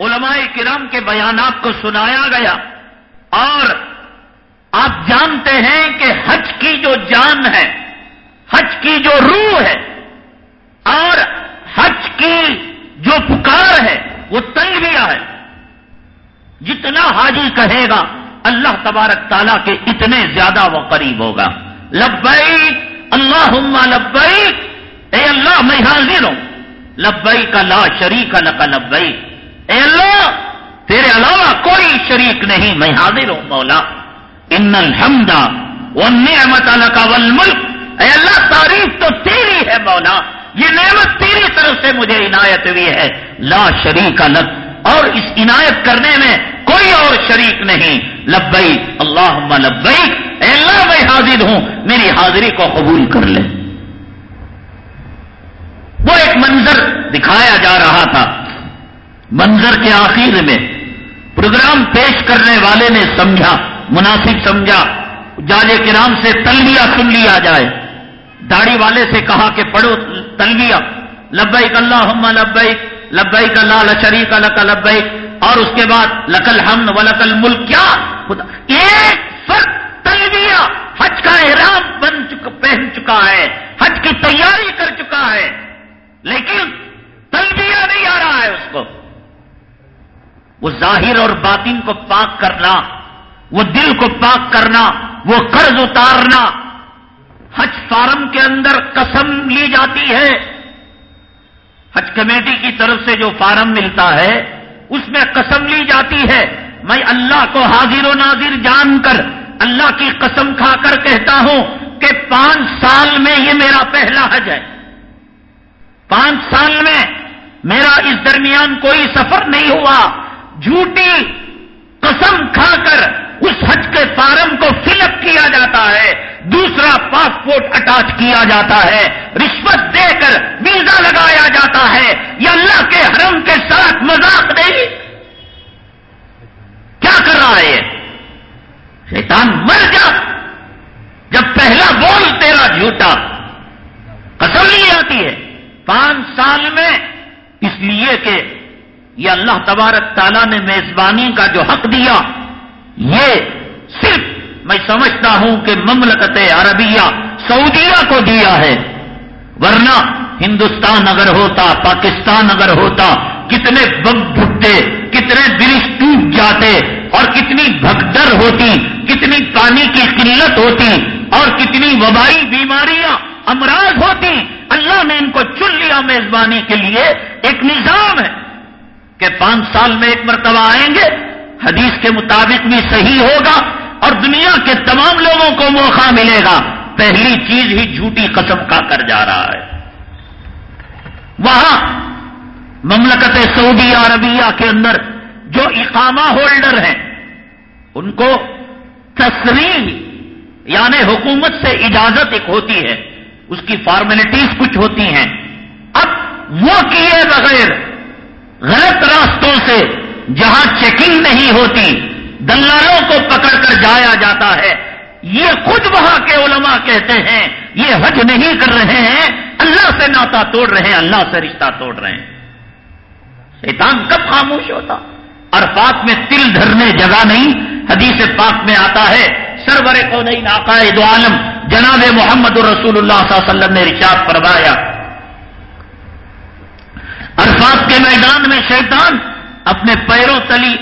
علماء کرام کے بیانات کو سنایا گیا۔ اور آپ جانتے ہیں کہ حج کی جو جان ہے، حج کی جو روح ہے، اور حج کی جو پکار ہے، وہ تنگیا ہے جتنا حاجی کہے گا، اللہ تبارک تعالیٰ کے اتنے زیادہ وہ قریب ہوگا۔ لبئی اللہ لبئی اے اللہ، میں حاضر ہوں لبئی کا لا شریک لکا لبئی اے اللہ، تیرے علاوہ کوئی شریک نہیں، میں حاضر ہوں مولا۔ ان الحمد و نعمت کا والملک اے اللہ، تعریف تو تیری ہے مولا۔ یہ نعمت تیری طرف سے مجھے عنایت ہوئی ہے۔ لا شریک لک۔ اور اس عنایت کرنے میں کوئی اور شریک نہیں۔ لبئی اللہ لبئی اے اللہ، میں حاضر ہوں۔ میری حاضری کو قبول کر لے۔ وہ ایک منظر دکھایا جا رہا تھا۔ منظر کے آخر میں پروگرام پیش کرنے والے نے سمجھا۔ مناسب سمجھا، جاج کے نام سے تلبیہ سن لیا جائے۔ داڑھی والے سے کہا کہ پڑھو تلبیہ لبئی اللہ لبئی لبئی کا لال شریک لک لبئی اور اس کے بعد لکل ہم و لکل ملک کیا؟ ایک فرق تلبیہ حج کا احرام بن چکا، پہن چکا ہے، حج کی تیاری کر چکا ہے، لیکن تلبیہ نہیں آ رہا ہے اس کو۔ وہ ظاہر اور باطن کو پاک کرنا وہ دل کو پاک کرنا، وہ قرض اتارنا، حج فارم کے اندر قسم لی جاتی ہے۔ حج کمیٹی کی طرف سے جو فارم ملتا ہے، اس میں قسم لی جاتی ہے۔ میں اللہ کو حاضر و ناظر جان کر اللہ کی قسم کھا کر کہتا ہوں کہ پانچ سال میں یہ میرا پہلا حج ہے۔ پانچ سال میں میرا اس درمیان کوئی سفر نہیں ہوا۔ جھوٹی قسم کھا کر اس حج کے فارم کو فل اپ کیا جاتا ہے، دوسرا پاسپورٹ اٹیچ کیا جاتا ہے، رشوت دے کر ویزا لگایا جاتا ہے، یہ اللہ کے حرم کے ساتھ مذاق نہیں۔ کیا کر رہا ہے؟ شیطان مر جا۔ جب پہلا بول تیرا جھوٹا، قسم لی جاتی ہے۔ پانچ سال میں، اس لیے کہ یہ اللہ تبارک تعالیٰ نے میزبانی کا جو حق دیا یہ صرف میں سمجھتا ہوں کہ مملکت عربیہ سعودیہ کو دیا ہے، ورنہ ہندوستان اگر ہوتا، پاکستان اگر ہوتا، کتنے بم بھٹے کتنے برش ٹوٹ جاتے اور کتنی بھگدر ہوتی، کتنی پانی کی قلت ہوتی اور کتنی وبائی بیماریاں امراض ہوتی، اللہ نے ان کو چن لیا میزبانی کے لیے، ایک نظام ہے کہ پانچ سال میں ایک مرتبہ آئیں گے حدیث کے مطابق بھی صحیح ہوگا اور دنیا کے تمام لوگوں کو موقع ملے گا۔ پہلی چیز ہی جھوٹی قسم کا کر جا رہا ہے۔ وہاں مملکت سعودی عربیہ کے اندر جو اقامہ ہولڈر ہیں، ان کو تصریح یعنی حکومت سے اجازت ایک ہوتی ہے، اس کی فارمیلٹیز کچھ ہوتی ہیں۔ اب وہ کیے بغیر غلط راستوں سے جہاں چیکنگ نہیں ہوتی، دلالوں کو پکڑ کر جایا جاتا ہے۔ یہ خود وہاں کے علماء کہتے ہیں، یہ حج نہیں کر رہے ہیں، اللہ سے ناتا توڑ رہے ہیں، اللہ سے رشتہ توڑ رہے ہیں۔ شیطان کب خاموش ہوتا؟ عرفات میں تل دھرنے جگہ نہیں، حدیث پاک میں آتا ہے، سرور کو نہیں ناقائد عالم، جناب محمد الرسول اللہ صلی اللہ علیہ وسلم نے رشاد فرمایا، عرفات کے میدان میں شیطان اپنے پیروں تلی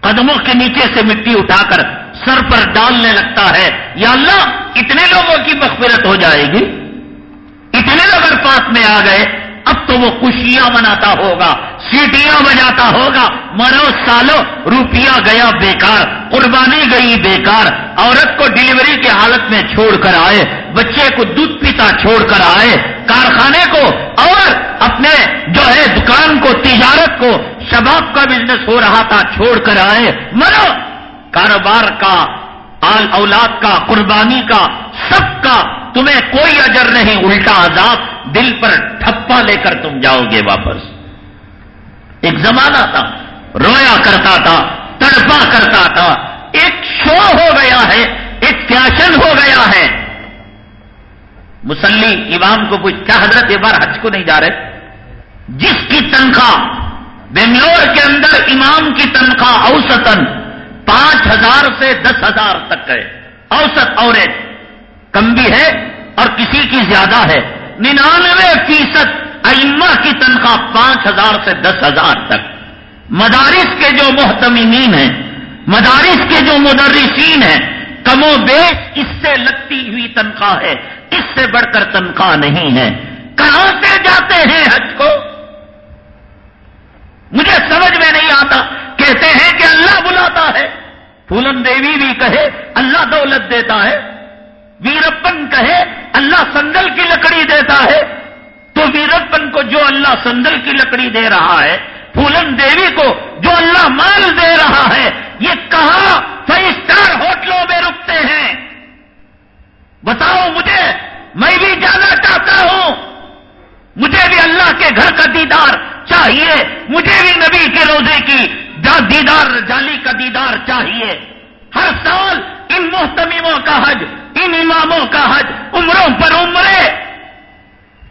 قدموں کے نیچے سے مٹی اٹھا کر سر پر ڈالنے لگتا ہے۔ یا اللہ، اتنے لوگوں کی مغفرت ہو جائے گی؟ اتنے لوگ پاس میں آ گئے اب تو وہ خوشیاں مناتا ہوگا، سیٹیاں بجاتا ہوگا۔ مرو سالو، روپیہ گیا بیکار، قربانی گئی بیکار۔ عورت کو ڈلیوری کی حالت میں چھوڑ کر آئے، بچے کو دودھ پیتا چھوڑ کر آئے۔ کارخانے کو اور اپنے جو ہے دکان کو، تجارت کو، شباب کا بزنس ہو رہا تھا، چھوڑ کر آئے۔ مرو، کاروبار کا، آل اولاد کا، قربانی کا، سب کا تمہیں کوئی اجر نہیں، الٹا عذاب۔ دل پر ٹھپا لے کر تم جاؤ گے واپس۔ ایک زمانہ تھا، رویا کرتا تھا، تڑپا کرتا تھا، ایک شو ہو گیا ہے، ایک فیشن ہو گیا ہے۔ مسلی امام کو کیا حضرت ایک بار حج کو نہیں جا رہے؟ جس کی تنخواہ؟ بنگلور کے اندر امام کی تنخواہ اوسطن پانچ ہزار سے دس ہزار تک ہے۔ اوسط اوریج کم بھی ہے اور کسی کی زیادہ ہے۔ ننانوے فیصد ائمہ کی تنخواہ پانچ ہزار سے دس ہزار تک۔ مدارس کے جو محتمین ہیں، مدارس کے جو مدرسین ہیں، کم و بیش اس سے لگتی ہوئی تنخواہ ہے، اس سے بڑھ کر تنخواہ نہیں ہے۔ کہاں سے جاتے ہیں حج کو؟ مجھے سمجھ میں نہیں آتا۔ کہتے ہیں کہ اللہ بلاتا ہے۔ پھولن دیوی بھی کہے، اللہ دولت دیتا ہے۔ ویرپن کہے، اللہ سندل کی لکڑی دیتا ہے۔ تو ویرپن کو جو اللہ سندل کی لکڑی دے رہا ہے، پھولن دیوی کو جو اللہ مال دے رہا ہے، یہ کہاں فائیو اسٹار ہوٹلوں میں رکتے ہیں؟ بتاؤ مجھے، میں بھی جانا چاہتا ہوں۔ مجھے بھی اللہ کے گھر کا دیدار چاہیے۔ مجھے بھی نبی کے روزے کی دیدار، جالی کا دیدار چاہیے۔ ہر سال ان محتمیموں کا حج ان اماموں کا حج عمروں پر عمرے۔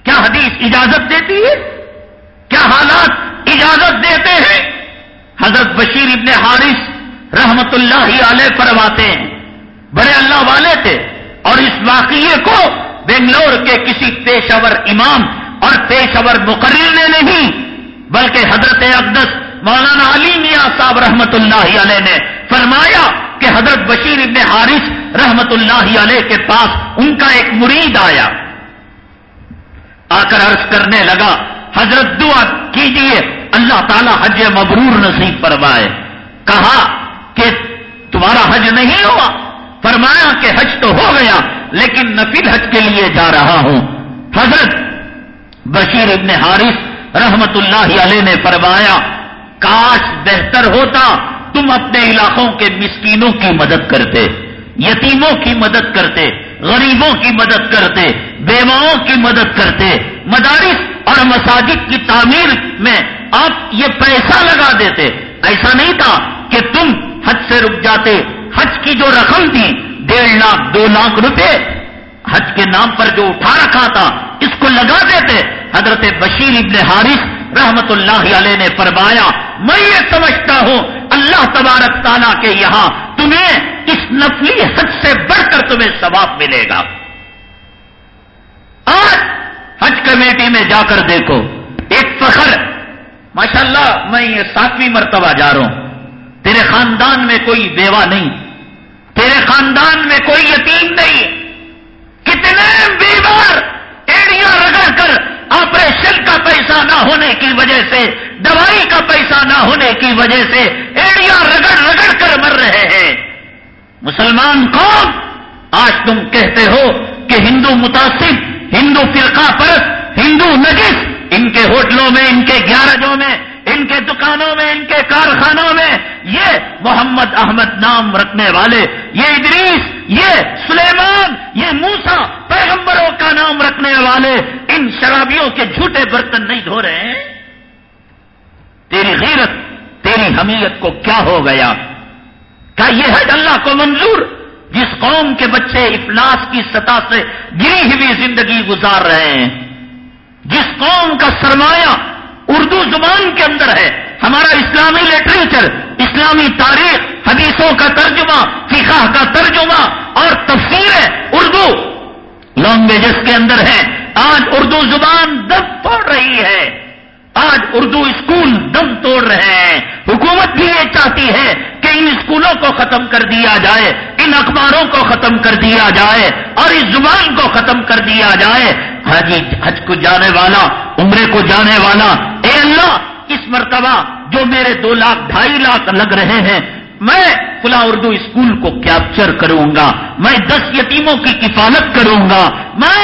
کیا حدیث اجازت دیتی ہے؟ کیا حالات اجازت دیتے ہیں؟ حضرت بشیر ابن حارث رحمت اللہ علیہ فرماتے ہیں، بڑے اللہ والے تھے اور اس واقعے کو بنگلور کے کسی پیشور امام اور پیشور مقرر نے نہیں، بلکہ حضرت اقدس مولانا علی میاں صاحب رحمت اللہ علیہ نے فرمایا کہ حضرت بشیر ابن حارث رحمت اللہ علیہ کے پاس ان کا ایک مرید آیا۔ آ کر عرض کرنے لگا، حضرت دعا کیجیے، اللہ تعالی حج مبرور نصیب فرمائے۔ کہا کہ تمہارا حج نہیں ہوا۔ فرمایا کہ حج تو ہو گیا، لیکن نفل حج کے لیے جا رہا ہوں۔ حضرت بشیر ابن حارث رحمت اللہ علیہ نے فرمایا کاش بہتر ہوتا، تم اپنے علاقوں کے مسکینوں کی مدد کرتے، یتیموں کی مدد کرتے، غریبوں کی مدد کرتے، بیواؤں کی مدد کرتے، مدارس اور مساجد کی تعمیر میں آپ یہ پیسہ لگا دیتے۔ ایسا نہیں تھا کہ تم حج سے رک جاتے، حج کی جو رقم تھی، ڈیڑھ لاکھ، دو لاکھ روپے، حج کے نام پر جو اٹھا رکھا تھا، اس کو لگا دیتے۔ حضرت بشیر ابن حارث رحمت اللہ علیہ نے فرمایا میں یہ سمجھتا ہوں، اللہ تبارک تعالیٰ کے یہاں تمہیں اس نفلی حج سے بڑھ کر تمہیں ثواب ملے گا۔ آج حج کمیٹی میں جا کر دیکھو، ایک فخر، ماشاءاللہ میں یہ ساتویں مرتبہ جا رہا ہوں۔ تیرے خاندان میں کوئی بیوہ نہیں، تیرے خاندان میں کوئی یتیم نہیں۔ کتنے بیمار ایڑیاں رگڑ کر آپریشن کا پیسہ نہ ہونے کی وجہ سے، دوائی کا پیسہ نہ ہونے کی وجہ سے ایڑیاں رگڑ رگڑ کر مر رہے ہیں۔ مسلمان قوم، آج تم کہتے ہو کہ ہندو متاثر، ہندو فرقہ پرست، ہندو نجس، ان کے ہوٹلوں میں، ان کے گیارجوں میں ان کے دکانوں میں، ان کے کارخانوں میں، یہ محمد احمد نام رکھنے والے، یہ ادریس، یہ سلیمان، یہ موسا پیغمبروں کا نام رکھنے والے ان شرابیوں کے جھوٹے برتن نہیں دھو رہے ہیں؟ تیری غیرت، تیری حمیت کو کیا ہو گیا؟ کیا یہ ہے اللہ کو منظور؟ جس قوم کے بچے افلاس کی سطح سے گری ہوئی زندگی گزار رہے ہیں۔ جس قوم کا سرمایہ اردو زبان کے اندر ہے۔ ہمارا اسلامی لٹریچر اسلامی تاریخ، حدیثوں کا ترجمہ، فقہ کا ترجمہ اور تفسیر اردو لینگویجز کے اندر ہے آج اردو زبان دب پڑ رہی ہے۔ آج اردو اسکول دم توڑ رہے ہیں۔ حکومت بھی یہ چاہتی ہے کہ ان اسکولوں کو ختم کر دیا جائے، ان اخباروں کو ختم کر دیا جائے اور اس زبان کو ختم کر دیا جائے۔ حج کو جانے والا، عمرے کو جانے والا، اے اللہ، اس مرتبہ جو میرے دو لاکھ، ڈھائی لاکھ لگ رہے ہیں، میں کلا اردو اسکول کو کیپچر کروں گا، میں دس یتیموں کی کفالت کروں گا، میں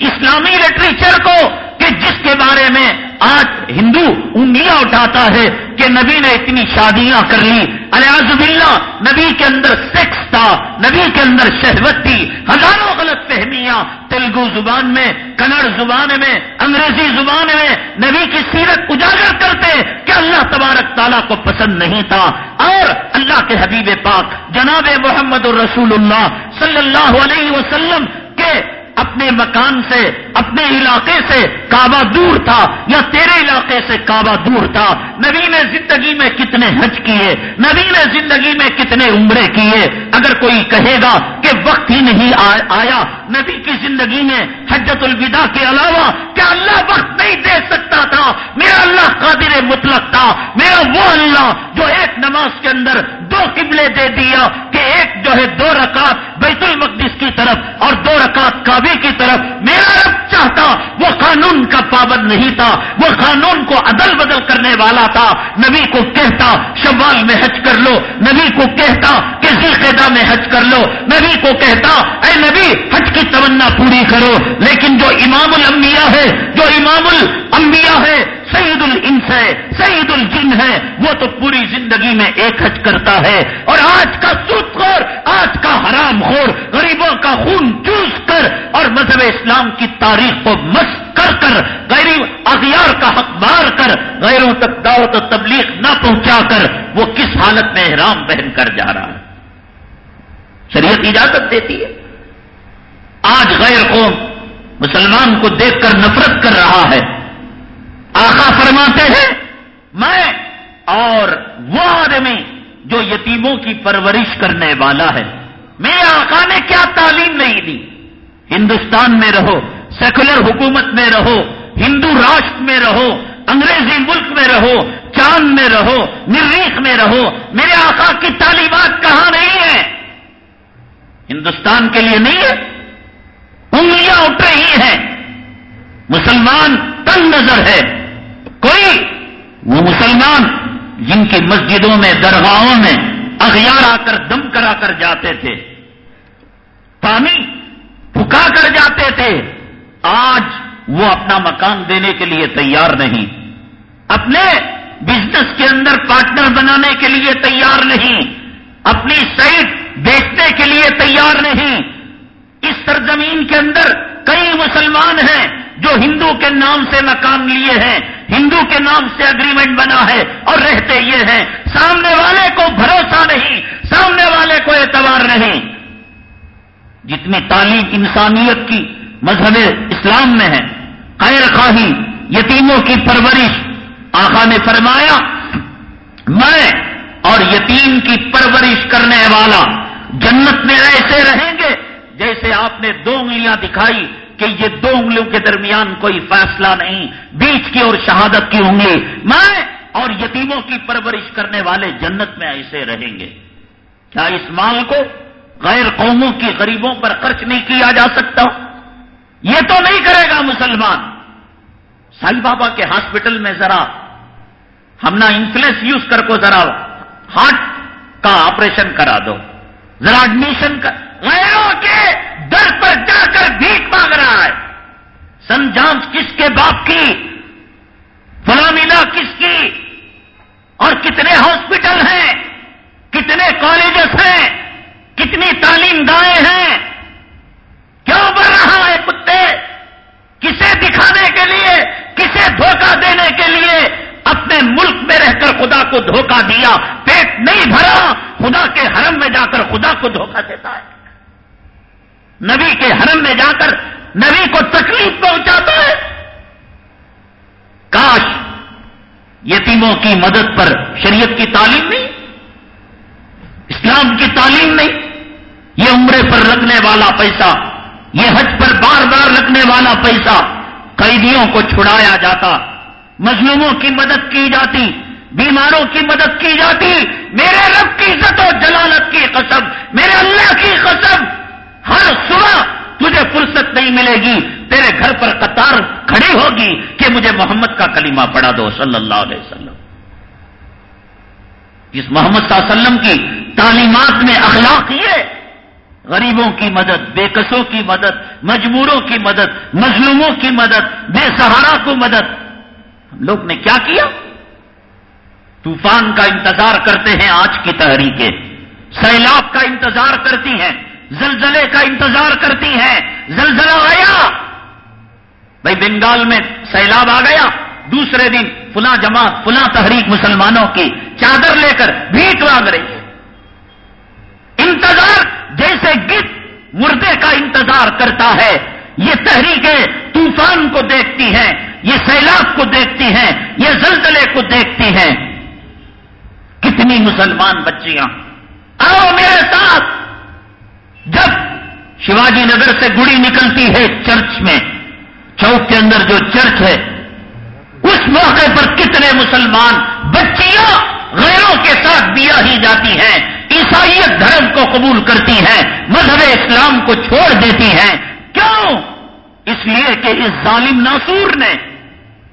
اسلامی لٹریچر کو کہ جس کے بارے میں آج ہندو انگلیاں اٹھاتا ہے کہ نبی نے اتنی شادیاں کر لی الیاز باللہ، نبی کے اندر سیکس تھا، نبی کے اندر شہوت تھی۔ ہزاروں غلط فہمیاں تیلگو زبان میں، کنڑ زبان میں، انگریزی زبان میں نبی کی سیرت اجاگر کرتے کہ اللہ تبارک تعالیٰ کو پسند نہیں تھا۔ اور اللہ کے حبیب پاک جناب محمد الرسول اللہ صلی اللہ علیہ وسلم کے اپنے مکان سے، اپنے علاقے سے کعبہ دور تھا، یا تیرے علاقے سے کعبہ دور تھا۔ نبی نے زندگی میں کتنے حج کیے، نبی نے زندگی میں کتنے عمرے کیے۔ اگر کوئی کہے گا کہ وقت ہی نہیں آیا نبی کی زندگی میں حجت الوداع کے علاوہ کیا اللہ وقت نہیں دے سکتا تھا؟ میرا اللہ قادر مطلق تھا۔ میرا وہ اللہ جو ایک نماز کے اندر دو قبلے دے دیا کہ ایک جو ہے دو رکعت بیت المقدس کی طرف اور دو رکعت کعبے کی طرف۔ میرا رب چاہتا وہ قانون کا پابند نہیں تھا۔ وہ قانون کو عدل بدل کرنے والا تھا۔ نبی کو کہتا شوال میں حج کر لو۔ نبی کو کہتا کہ قیدا میں حج کر لو۔ نبی کو کہتا اے نبی حج کی تمنا پوری کرو۔ لیکن جو امام الانبیاء ہے، جو امام الانبیاء ہے سعید الانس ہے سعید الجن ہے، وہ تو پوری زندگی میں ایک حج کرتا ہے۔ اور آج کا سود خور، آج کا حرام خور، غریبوں کا خون چوس کر اور مذہب اسلام کی تاریخ کو مس کر کر غریب اغیار کا حق مار کر، غیروں تک دعوت و تبلیغ نہ پہنچا کر، وہ کس حالت میں احرام پہن کر جا رہا ہے؟ شریعت اجازت دیتی ہے۔ آج غیر قوم مسلمان کو دیکھ کر نفرت کر رہا ہے۔ آخا فرماتے ہیں، میں اور وہ آدمی جو یتیموں کی پرورش کرنے والا ہے۔ میرے آقا نے کیا تعلیم نہیں دی؟ ہندوستان میں رہو، سیکولر حکومت میں رہو، ہندو راشٹر میں رہو، انگریزی ملک میں رہو، چاند میں رہو مریخ میں رہو۔ میرے آقا کی تعلیمات کہاں نہیں ہے ہندوستان کے لیے نہیں ہے؟ انگلیاں اٹھ رہی ہیں۔ مسلمان تنگ نظر ہے۔ کوئی وہ مسلمان جن کی مسجدوں میں، درگاہوں میں اغیار آ کر دم کرا کر جاتے تھے، پانی پھکا کر جاتے تھے، آج وہ اپنا مکان دینے کے لیے تیار نہیں۔ اپنے بزنس کے اندر پارٹنر بنانے کے لیے تیار نہیں۔ اپنی سائٹ بیچنے کے لیے تیار نہیں۔ اس سرزمین کے اندر کئی مسلمان ہیں جو ہندو کے نام سے مکان لیے ہیں، ہندو کے نام سے اگریمنٹ بنا ہے اور رہتے یہ ہیں۔ سامنے والے کو بھروسہ نہیں، سامنے والے کو اعتبار نہیں۔ جتنی تعلیم انسانیت کی مذہب اسلام میں ہے، خیر خواہی، یتیموں کی پرورش۔ آخا نے فرمایا، میں اور یتیم کی پرورش کرنے والا جنت میں ایسے رہیں گے جیسے آپ نے دو انگلیاں دکھائی کہ یہ دو انگلیوں کے درمیان کوئی فیصلہ نہیں، بیچ کی اور شہادت کی انگلی۔ میں اور یتیموں کی پرورش کرنے والے جنت میں ایسے رہیں گے۔ کیا اس مال کو غیر قوموں کی غریبوں پر خرچ نہیں کیا جا سکتا؟ یہ تو نہیں کرے گا مسلمان۔ سائی بابا کے ہاسپٹل میں ذرا ہم نہ انفلوئنس یوز کر کو ذرا ہارٹ کا آپریشن کرا دو۔ ذرا ایڈمیشن کر غیروں کے در پر جا کر بھیک مانگ رہا ہے۔ سن کس کے باپ کی؟ فلامیلا کس کی؟ اور کتنے ہاسپٹل ہیں؟ کتنے کالجز ہیں؟ کتنی تعلیم گاہیں ہیں؟ کیوں بڑھ رہا ہے کتے؟ کسے دکھانے کے لیے، کسے دھوکہ دینے کے لیے؟ اپنے ملک میں رہ کر خدا کو دھوکہ دیا، پیٹ نہیں بھرا، خدا کے حرم میں جا کر خدا کو دھوکہ دیتا ہے۔ نبی کے حرم میں جا کر نبی کو تکلیف پہنچاتا ہے۔ کاش یتیموں کی مدد پر شریعت کی تعلیم نہیں، اسلام کی تعلیم نہیں، یہ عمرے پر رکھنے والا پیسہ، یہ حج پر بار بار رکھنے والا پیسہ قیدیوں کو چھڑایا جاتا، مظلوموں کی مدد کی جاتی، بیماروں کی مدد کی جاتی، میرے رب کی عزت و جلالت کی قسم، میرے اللہ کی قسم۔ ہر صبح تجھے فرصت نہیں ملے گی، تیرے گھر پر قطار کھڑی ہوگی کہ مجھے محمد کا کلمہ پڑھا دو، صلی اللہ علیہ وسلم۔ جس محمد صلی اللہ علیہ وسلم کی تعلیمات میں اخلاق یہ، غریبوں کی مدد بے قصوں کی مدد مجموروں کی مدد، مظلوموں کی مدد بے سہارا کو مدد۔ ہم لوگ نے کیا کیا؟ طوفان کا انتظار کرتے ہیں آج کی تحریکیں، سیلاب کا انتظار کرتی ہیں۔ زلزلے کا انتظار کرتی ہیں۔ زلزلہ آیا۔ بھائی بنگال میں سیلاب آ گیا۔ دوسرے دن فلاں جماعت، فلاں تحریک مسلمانوں کی چادر لے کر بھیٹ مانگ رہی ہے۔ انتظار جیسے گت مردے کا انتظار کرتا ہے۔ یہ تحریکیں طوفان کو دیکھتی ہیں، یہ سیلاب کو دیکھتی ہیں، یہ زلزلے کو دیکھتی ہیں۔ کتنی مسلمان بچیاں۔ آؤ میرے ساتھ۔ جب شیواجی نگر سے گڑی نکلتی ہے چرچ میں، چوک کے اندر جو چرچ ہے، اس موقع پر کتنے مسلمان بچیاں غیروں کے ساتھ دیا ہی جاتی ہیں، عیسائیت دھرم کو قبول کرتی ہیں، مذہب اسلام کو چھوڑ دیتی ہیں۔ کیوں؟ اس لیے کہ اس ظالم ناصور نے،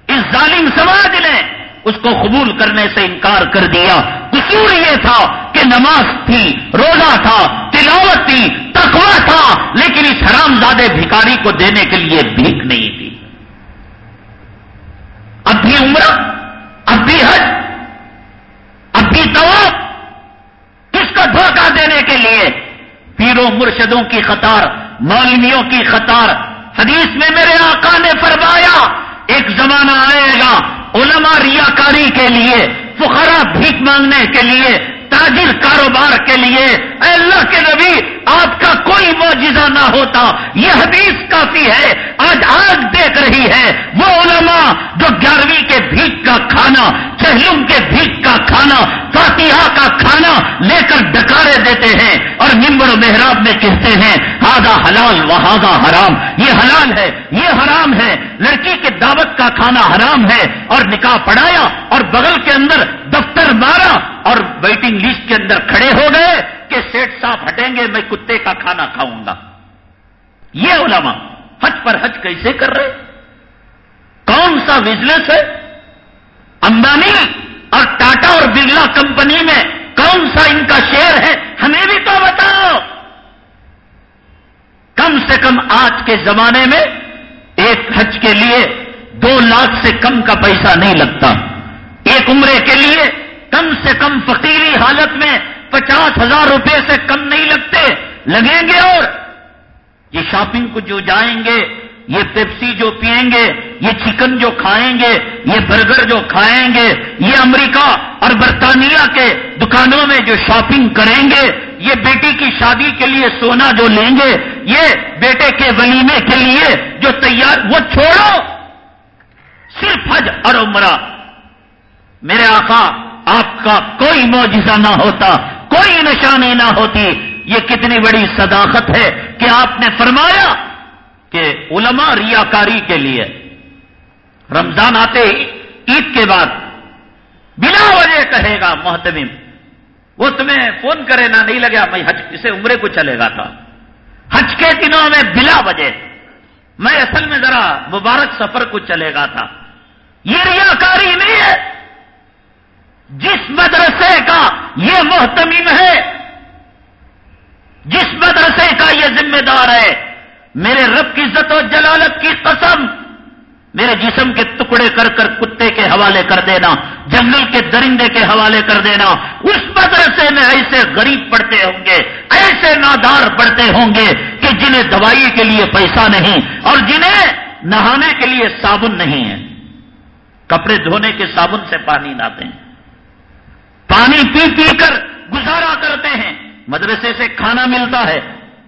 اس ظالم سماج نے اس کو قبول کرنے سے انکار کر دیا۔ قصور یہ تھا کہ نماز تھی، روزہ تھا، تلاوت تھی تقوا تھا، لیکن اس حرام زادے بھکاری کو دینے کے لیے بھیک نہیں تھی۔ اب بھی عمرہ، اب بھی حج، اب بھی طواف۔ کس کو دھوکہ دینے کے لیے؟ پیروں مرشدوں کی قطار، مولویوں کی قطار۔ حدیث میں میرے آقا نے فرمایا، ایک زمانہ آئے گا علماء ریاکاری کے لیے فخرا بھیک مانگنے کے لیے تاجر کاروبار کے لیے اے اللہ کے نبی، آپ کا کوئی معجزہ نہ ہوتا۔ یہ حدیث کافی ہے، آج آگ دیکھ رہی ہے۔ وہ علماء جو گیارہویں کے بھیک کا کھانا، چہلم کے بھیک کا کھانا، فاتحہ کا کھانا لے کر ڈکارے دیتے ہیں اور ممبر و محراب میں کہتے ہیں ہاضا حلال و ہاضا حرام. یہ حلال ہے، یہ حرام ہے۔ لڑکی کے دعوت کا کھانا حرام ہے اور نکاح پڑھایا اور بغل کے اندر دفتر مارا اور ویٹنگ لسٹ کے اندر کھڑے ہو گئے کہ سیٹ صاف ہٹیں گے، میں کتے کا کھانا کھاؤں گا۔ یہ علماء حج پر حج کیسے کر رہے؟ کون سا بزنس ہے؟ امبانی اور ٹاٹا اور برلا کمپنی میں کون سا ان کا شیئر ہے؟ ہمیں بھی تو بتاؤ۔ کم سے کم آج کے زمانے میں ایک حج کے لیے دو لاکھ سے کم کا پیسہ نہیں لگتا۔ ایک عمرے کے لیے کم سے کم فقیری حالت میں پچاس ہزار روپے سے کم نہیں لگتے، لگیں گے اور؟ یہ شاپنگ کو جو جائیں گے، یہ پیپسی جو پیئیں گے، یہ چکن جو کھائیں گے، یہ برگر جو کھائیں گے، یہ امریکہ اور برطانیہ کے دکانوں میں جو شاپنگ کریں گے، یہ بیٹی کی شادی کے لیے سونا جو لیں گے، یہ بیٹے کے ولیمے کے لیے جو تیار، وہ چھوڑو! صرف حج اور عمرہ۔ میرے آقا آپ کا کوئی معجزہ نہ ہوتا، کوئی نشانی نہ ہوتی۔ یہ کتنی بڑی صداقت ہے کہ آپ نے فرمایا کہ علماء ریاکاری کے لیے رمضان آتے ہی عید کے بعد بلا وجہ کہے گا محتمم، وہ تمہیں فون کرے نہ نہیں لگا، میں حج اسے عمرے کو چلے گا تھا۔ حج کے دنوں میں بلا وجہ، میں اصل میں ذرا مبارک سفر کو چلے گا تھا۔ یہ ریاکاری نہیں ہے۔ جس مدرسے کا یہ محتمم ہے، جس مدرسے کا یہ ذمہ دار ہے، میرے رب کی عزت و جلالت کی قسم، میرے جسم کے ٹکڑے کر کر کتے کے حوالے کر دینا، جنگل کے درندے کے حوالے کر دینا۔ اس مدرسے میں ایسے غریب پڑھتے ہوں گے، ایسے نادار پڑھتے ہوں گے کہ جنہیں دوائی کے لیے پیسہ نہیں اور جنہیں نہانے کے لیے صابن نہیں ہے کپڑے دھونے کے صابن سے پانی لاتے ہیں۔ پانی پی پی کر گزارا کرتے ہیں۔ مدرسے سے کھانا ملتا ہے۔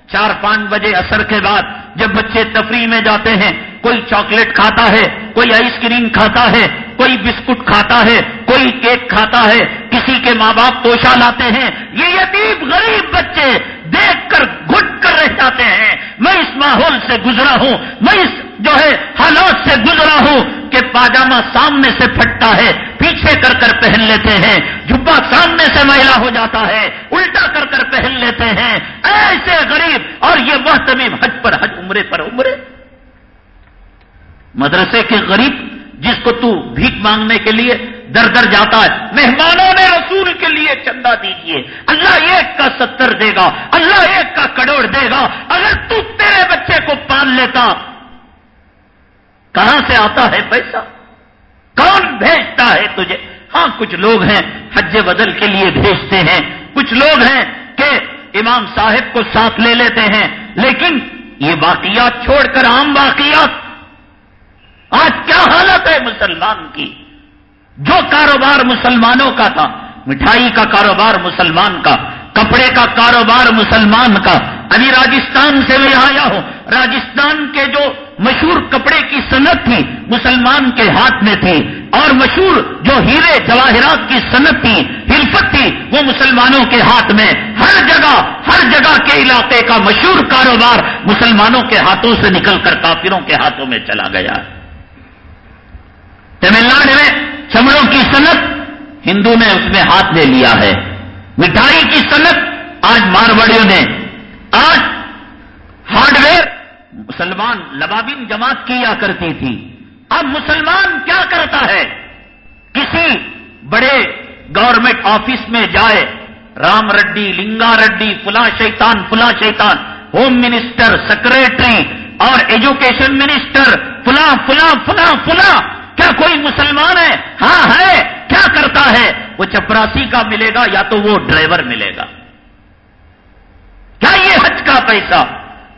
چار پانچ بجے اثر کے بعد جب بچے تفریح میں جاتے ہیں کوئی چاکلیٹ کھاتا ہے، کوئی آئس کریم کھاتا ہے، کوئی بسکٹ کھاتا ہے، کوئی کیک کھاتا ہے، کسی کے ماں باپ توشا لاتے ہیں۔ یہ یتیم غریب بچے دیکھ کر گھٹ کر رہ جاتے ہیں۔ میں اس ماحول سے گزرا ہوں، میں اس جو ہے حالات سے گزرا ہوں کہ پاجامہ سامنے سے پھٹتا ہے، پیچھے کر کر پہن لیتے ہیں۔ جبا سامنے سے میلا ہو جاتا ہے، الٹا کر کر پہن لیتے ہیں۔ ایسے غریب، اور یہ وہ حج پر حج عمرے پر عمرے۔ مدرسے کے غریب جس کو تو بھیک مانگنے کے لیے در در جاتا ہے، مہمانوں نے رسول کے لیے چندہ دیجیے اللہ ایک کا ستر دے گا، اللہ ایک کا کروڑ دے گا۔ اگر تو تیرے بچے کو پال لیتا، کہاں سے آتا ہے پیسہ؟ کون بھیجتا ہے تجھے؟ ہاں کچھ لوگ ہیں حج بدل کے لیے بھیجتے ہیں۔ کچھ لوگ ہیں کہ امام صاحب کو ساتھ لے لیتے ہیں، لیکن یہ باقیات چھوڑ کر عام باقیات آج کیا حالت ہے مسلمان کی؟ جو کاروبار مسلمانوں کا تھا، مٹھائی کا کاروبار مسلمان کا، کپڑے کا کاروبار مسلمان کا، ابھی راجستھان سے میں آیا ہوں۔ راجستھان کے جو مشہور کپڑے کی صنعت تھی، مسلمان کے ہاتھ میں تھی، اور مشہور جو ہیرے جواہرات کی صنعت تھی ہلفت تھی، وہ مسلمانوں کے ہاتھ میں۔ ہر جگہ ہر جگہ کے علاقے کا مشہور کاروبار مسلمانوں کے ہاتھوں سے نکل کر کافروں کے ہاتھوں میں چلا گیا۔ تمل ناڈو میں چمڑوں کی صنعت۔ ہندو نے اس میں ہاتھ لے لیا ہے۔ مٹھائی کی صنعت۔ آج مارواڑیوں نے۔ آج ہارڈ ویئر مسلمان لبابین جماعت کیا کرتی تھی۔ اب مسلمان کیا کرتا ہے؟ کسی بڑے گورنمنٹ آفس میں جائے۔ رام ریڈی، لنگا ریڈی فلا شیطان فلا شیطان۔ ہوم منسٹر سیکرٹری اور ایجوکیشن منسٹر فلا فلا فلا فلا کیا کوئی مسلمان ہے؟ ہاں ہے، کیا کرتا ہے؟ وہ چپراسی کا ملے گا یا تو وہ ڈرائیور ملے گا۔ کیا یہ حج کا پیسہ؟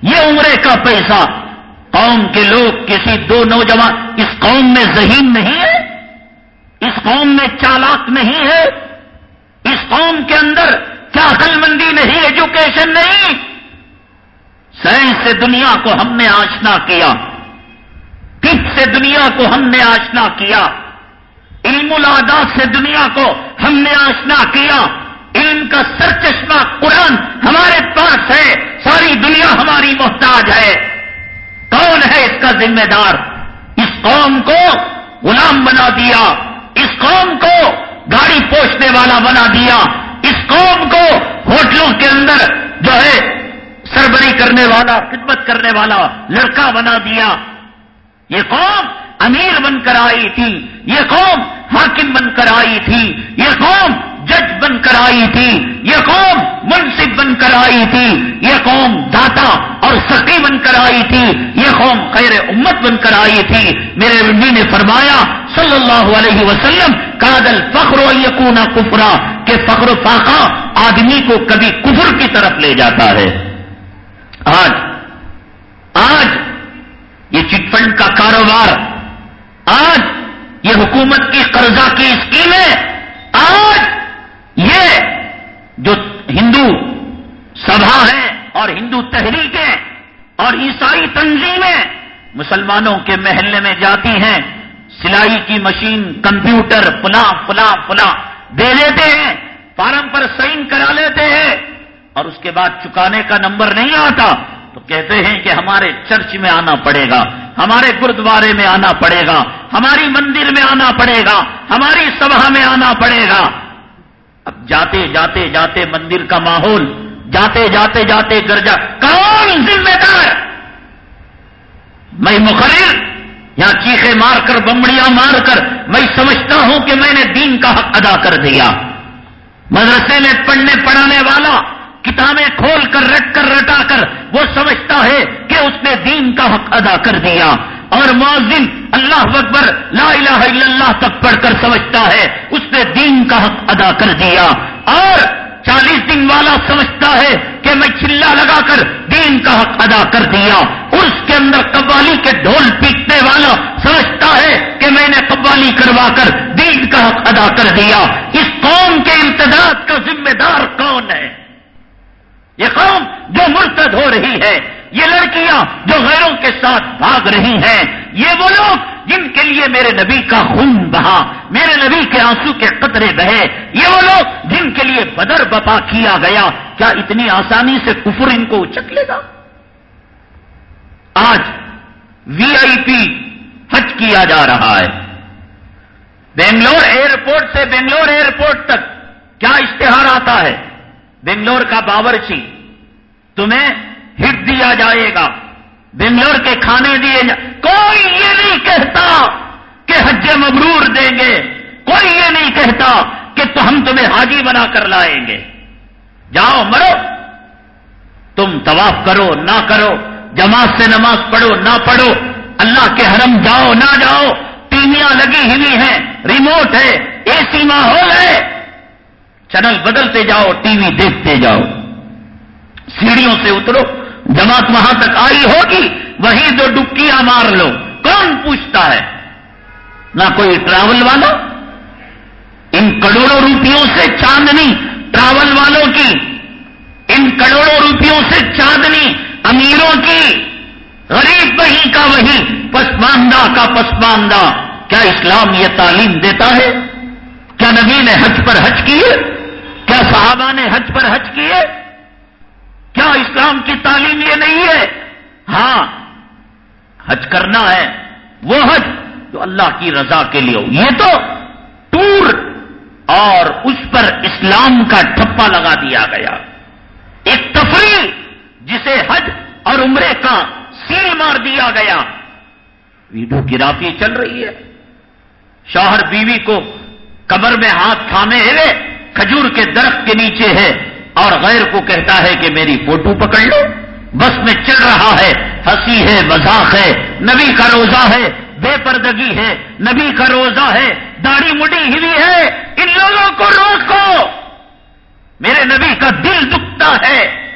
یہ عمرے کا پیسہ؟ قوم کے لوگ کسی دو نوجوان، اس قوم میں ذہین نہیں ہے؟ اس قوم میں چالاک نہیں ہے؟ اس قوم کے اندر کیا عقل مندی نہیں، ایجوکیشن نہیں؟ سائنس سے دنیا کو ہم نے آشنا کیا۔ کس سے دنیا کو ہم نے آشنا کیا؟ علم العادات سے دنیا کو ہم نے آشنا کیا؟ علم کا سر چشمہ قرآن ہمارے پاس ہے، ساری دنیا ہماری محتاج ہے۔ کون ہے اس کا ذمہ دار؟ اس قوم کو غلام بنا دیا، اس قوم کو گاڑی پوچھنے والا بنا دیا، اس قوم کو ہوٹلوں کے اندر جو ہے سربری کرنے والا، خدمت کرنے والا لڑکا بنا دیا۔ یہ قوم امیر بن کر آئی تھی، یہ قوم حاکم بن کر آئی تھی، یہ قوم جج بن کر آئی تھی، یہ قوم منصف بن کر آئی تھی، یہ قوم داتا اور سکی بن کر آئی تھی، یہ قوم خیر امت بن کر آئی تھی۔ میرے ربی نے فرمایا، صلی اللہ علیہ وسلم، کادل فخر و یقونا کفرا، کہ فخر و فاقہ آدمی کو کبھی کفر کی طرف لے جاتا ہے۔ آج یہ چٹ فنڈ کا کاروبار آج یہ حکومت کی قرضہ کی اسکیمیں آج یہ جو ہندو سبھا ہے اور ہندو تحریکیں اور عیسائی تنظیمیں مسلمانوں کے محلے میں جاتی ہیں، سلائی کی مشین، کمپیوٹر، فلاں فلاں فلاں، دے دیتے ہیں، فارم پر سائن کرا لیتے ہیں، اور اس کے بعد چکانے کا نمبر نہیں آتا، تو کہتے ہیں کہ ہمارے چرچ میں آنا پڑے گا، ہمارے گردوارے میں آنا پڑے گا، ہماری مندر میں آنا پڑے گا، ہماری سبھا میں آنا پڑے گا۔ اب جاتے جاتے جاتے مندر کا ماحول، جاتے جاتے جاتے گرجا، کون ذمہ دار؟ میں مقرر یا چیخے مار کر بمڑیاں مار کر، میں سمجھتا ہوں کہ میں نے دین کا حق ادا کر دیا۔ مدرسے میں پڑھنے پڑھانے والا کتابیں کھول کر، رٹ کر، رٹا کر، وہ سمجھتا ہے کہ اس نے دین کا حق ادا کر دیا۔ اور معذم اللہ اکبر، لا الہ الا اللہ تک پڑھ کر سمجھتا ہے، اس نے دین کا حق ادا کر دیا۔ اور چالیس دن والا سمجھتا ہے کہ میں چلا لگا کر دین کا حق ادا کر دیا۔ اس کے اندر قوالی کے ڈھول پیٹنے والا سمجھتا ہے کہ میں نے قوالی کروا کر دین کا حق ادا کر دیا۔ اس قوم کے امتداد کا ذمہ دار کون ہے؟ یہ قوم جو مرتد ہو رہی ہے۔ یہ لڑکیاں جو غیروں کے ساتھ بھاگ رہی ہیں، یہ وہ لوگ جن کے لیے میرے نبی کا خون بہا، میرے نبی کے آنسو کے قطرے بہے۔ یہ وہ لوگ جن کے لیے بدر بپا کیا گیا۔ کیا اتنی آسانی سے کفر ان کو اچک لے گا؟ آج وی آئی پی حج کیا جا رہا ہے۔ بنگلور ایئرپورٹ سے بنگلور ایئرپورٹ تک کیا اشتہار آتا ہے؟ بنگلور کا باورچی۔ تمہیں ہٹ دیا جائے گا۔ بنگلور کے کھانے دیے جا کوئی یہ نہیں کہتا کہ حج مبرور دیں گے۔ کوئی یہ نہیں کہتا کہ تو ہم تمہیں حاجی بنا کر لائیں گے۔ جاؤ مرو۔ تم طواف کرو، نہ کرو۔ جماعت سے نماز پڑھو، نہ پڑھو۔ اللہ کے حرم جاؤ، نہ جاؤ۔ ٹیویاں لگی ہوئی ہیں، ریموٹ ہے، اے سی ماحول ہے۔ چینل بدلتے جاؤ، ٹی وی دیکھتے جاؤ۔ سیڑھیوں سے اترو۔ جماعت وہاں تک آئی ہوگی، وہیں دو ڈبکیاں مار لو، کون پوچھتا ہے؟ نہ کوئی ٹریول والا؟ ان کروڑوں روپیوں سے چاندنی ٹریول والوں کی، ان کروڑوں روپیوں سے چاندنی امیروں کی، غریب وہی کا وہی، پسماندہ کا پسماندہ۔ کیا اسلام یہ تعلیم دیتا ہے؟ کیا نبی نے حج پر حج کیے؟ کیا صحابہ نے حج پر حج کیے؟ کیا اسلام کی تعلیم یہ نہیں ہے؟ ہاں حج کرنا ہے۔ وہ حج جو اللہ کی رضا کے لیے ہو۔ یہ تو ٹور اور اس پر اسلام کا ٹھپا لگا دیا گیا۔ ایک تفریح جسے حج اور عمرے کا سیل مار دیا گیا۔ ویڈیو گرافی چل رہی ہے۔ شوہر بیوی کو کمر میں ہاتھ تھامے ہوئے کھجور کے درخت کے نیچے ہے۔ اور غیر کو کہتا ہے کہ میری فوٹو پکڑ لو، بس میں چل رہا ہے، ہنسی ہے، مذاق ہے، نبی کا روزہ ہے، بے پردگی ہے، نبی کا روزہ ہے، داڑھی مڈی ہوئی ہے، ان لوگوں کو روکو۔ میرے نبی کا دل دکھتا ہے،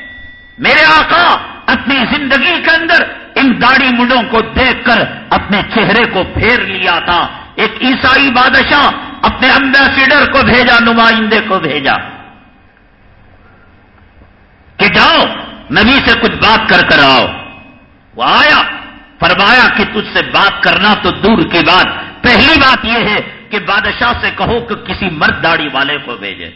میرے آقا اپنی زندگی کے اندر ان داڑھی مڈوں کو دیکھ کر اپنے چہرے کو پھیر لیا تھا۔ ایک عیسائی بادشاہ اپنے امبیسیڈر کو بھیجا، نمائندے کو بھیجا۔ کہ جاؤ نبی سے کچھ بات کر کر آؤ وہ آیا، فرمایا کہ تجھ سے بات کرنا تو دور کی بات۔ پہلی بات یہ ہے کہ بادشاہ سے کہو کہ کسی مرد داڑی والے کو بھیجے۔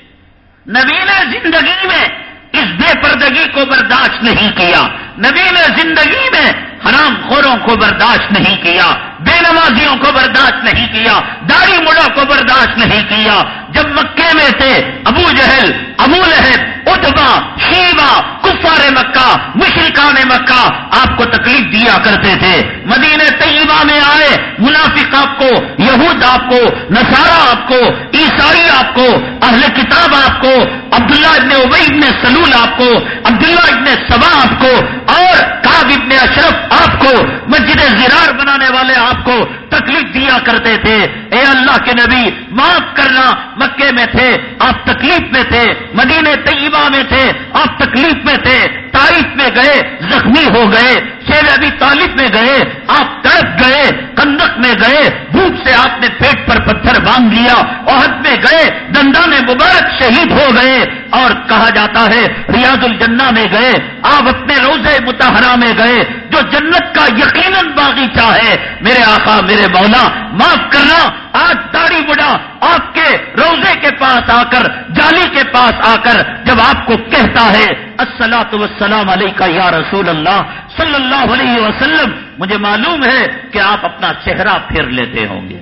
نبی نے زندگی میں اس بے پردگی کو برداشت نہیں کیا۔ نبی نے زندگی میں حرام خوروں کو برداشت نہیں کیا۔ بے نمازیوں کو برداشت نہیں کیا۔ داڑھی مڑوں کو برداشت نہیں کیا۔ جب مکے میں تھے، ابو جہل، ابو لہب اتبا شیبا کفار مکہ مشرقان مکہ آپ کو تکلیف دیا کرتے تھے۔ مدینہ طیبہ میں آئے، منافق آپ کو، یہود آپ کو، نصارہ آپ کو، عیسائی آپ کو، اہل کتاب آپ کو، عبداللہ ابن ابئی ابن سلول آپ کو، عبداللہ ابن سبا آپ کو، اور کاب ابن اشرف آپ کو، مسجد زرار بنانے والے آپ کو تکلیف دیا کرتے تھے۔ اے اللہ کے نبی، معاف کرنا مکے میں تھے، آپ تکلیف میں تھے مدینے طیبہ میں تھے، آپ تکلیف میں تھے تاریخ میں گئے، زخمی ہو گئے شیر ابھی طالب میں گئے، آپ تڑپ گئے کندک میں گئے، بھوک سے آپ نے پیٹ پر پتھر باندھ لیا، عہد میں گئے، دندان مبارک شہید ہو گئے، اور کہا جاتا ہے، ریاض الجنہ میں گئے، آپ اپنے روزے متحرہ میں گئے، جو جنت کا یقیناً باغیچہ ہے۔ میرے آقا، میرے مولا، معاف کرنا، آج داڑھی بڑھا، آپ کے روزے کے پاس آ کر، جالی کے پاس آ کر جب آپ کو کہتا ہے السلاۃ وسلام علیہ یا رسول اللہ صلی اللہ علیہ وسلم، مجھے معلوم ہے کہ آپ اپنا چہرہ پھیر لیتے ہوں گے۔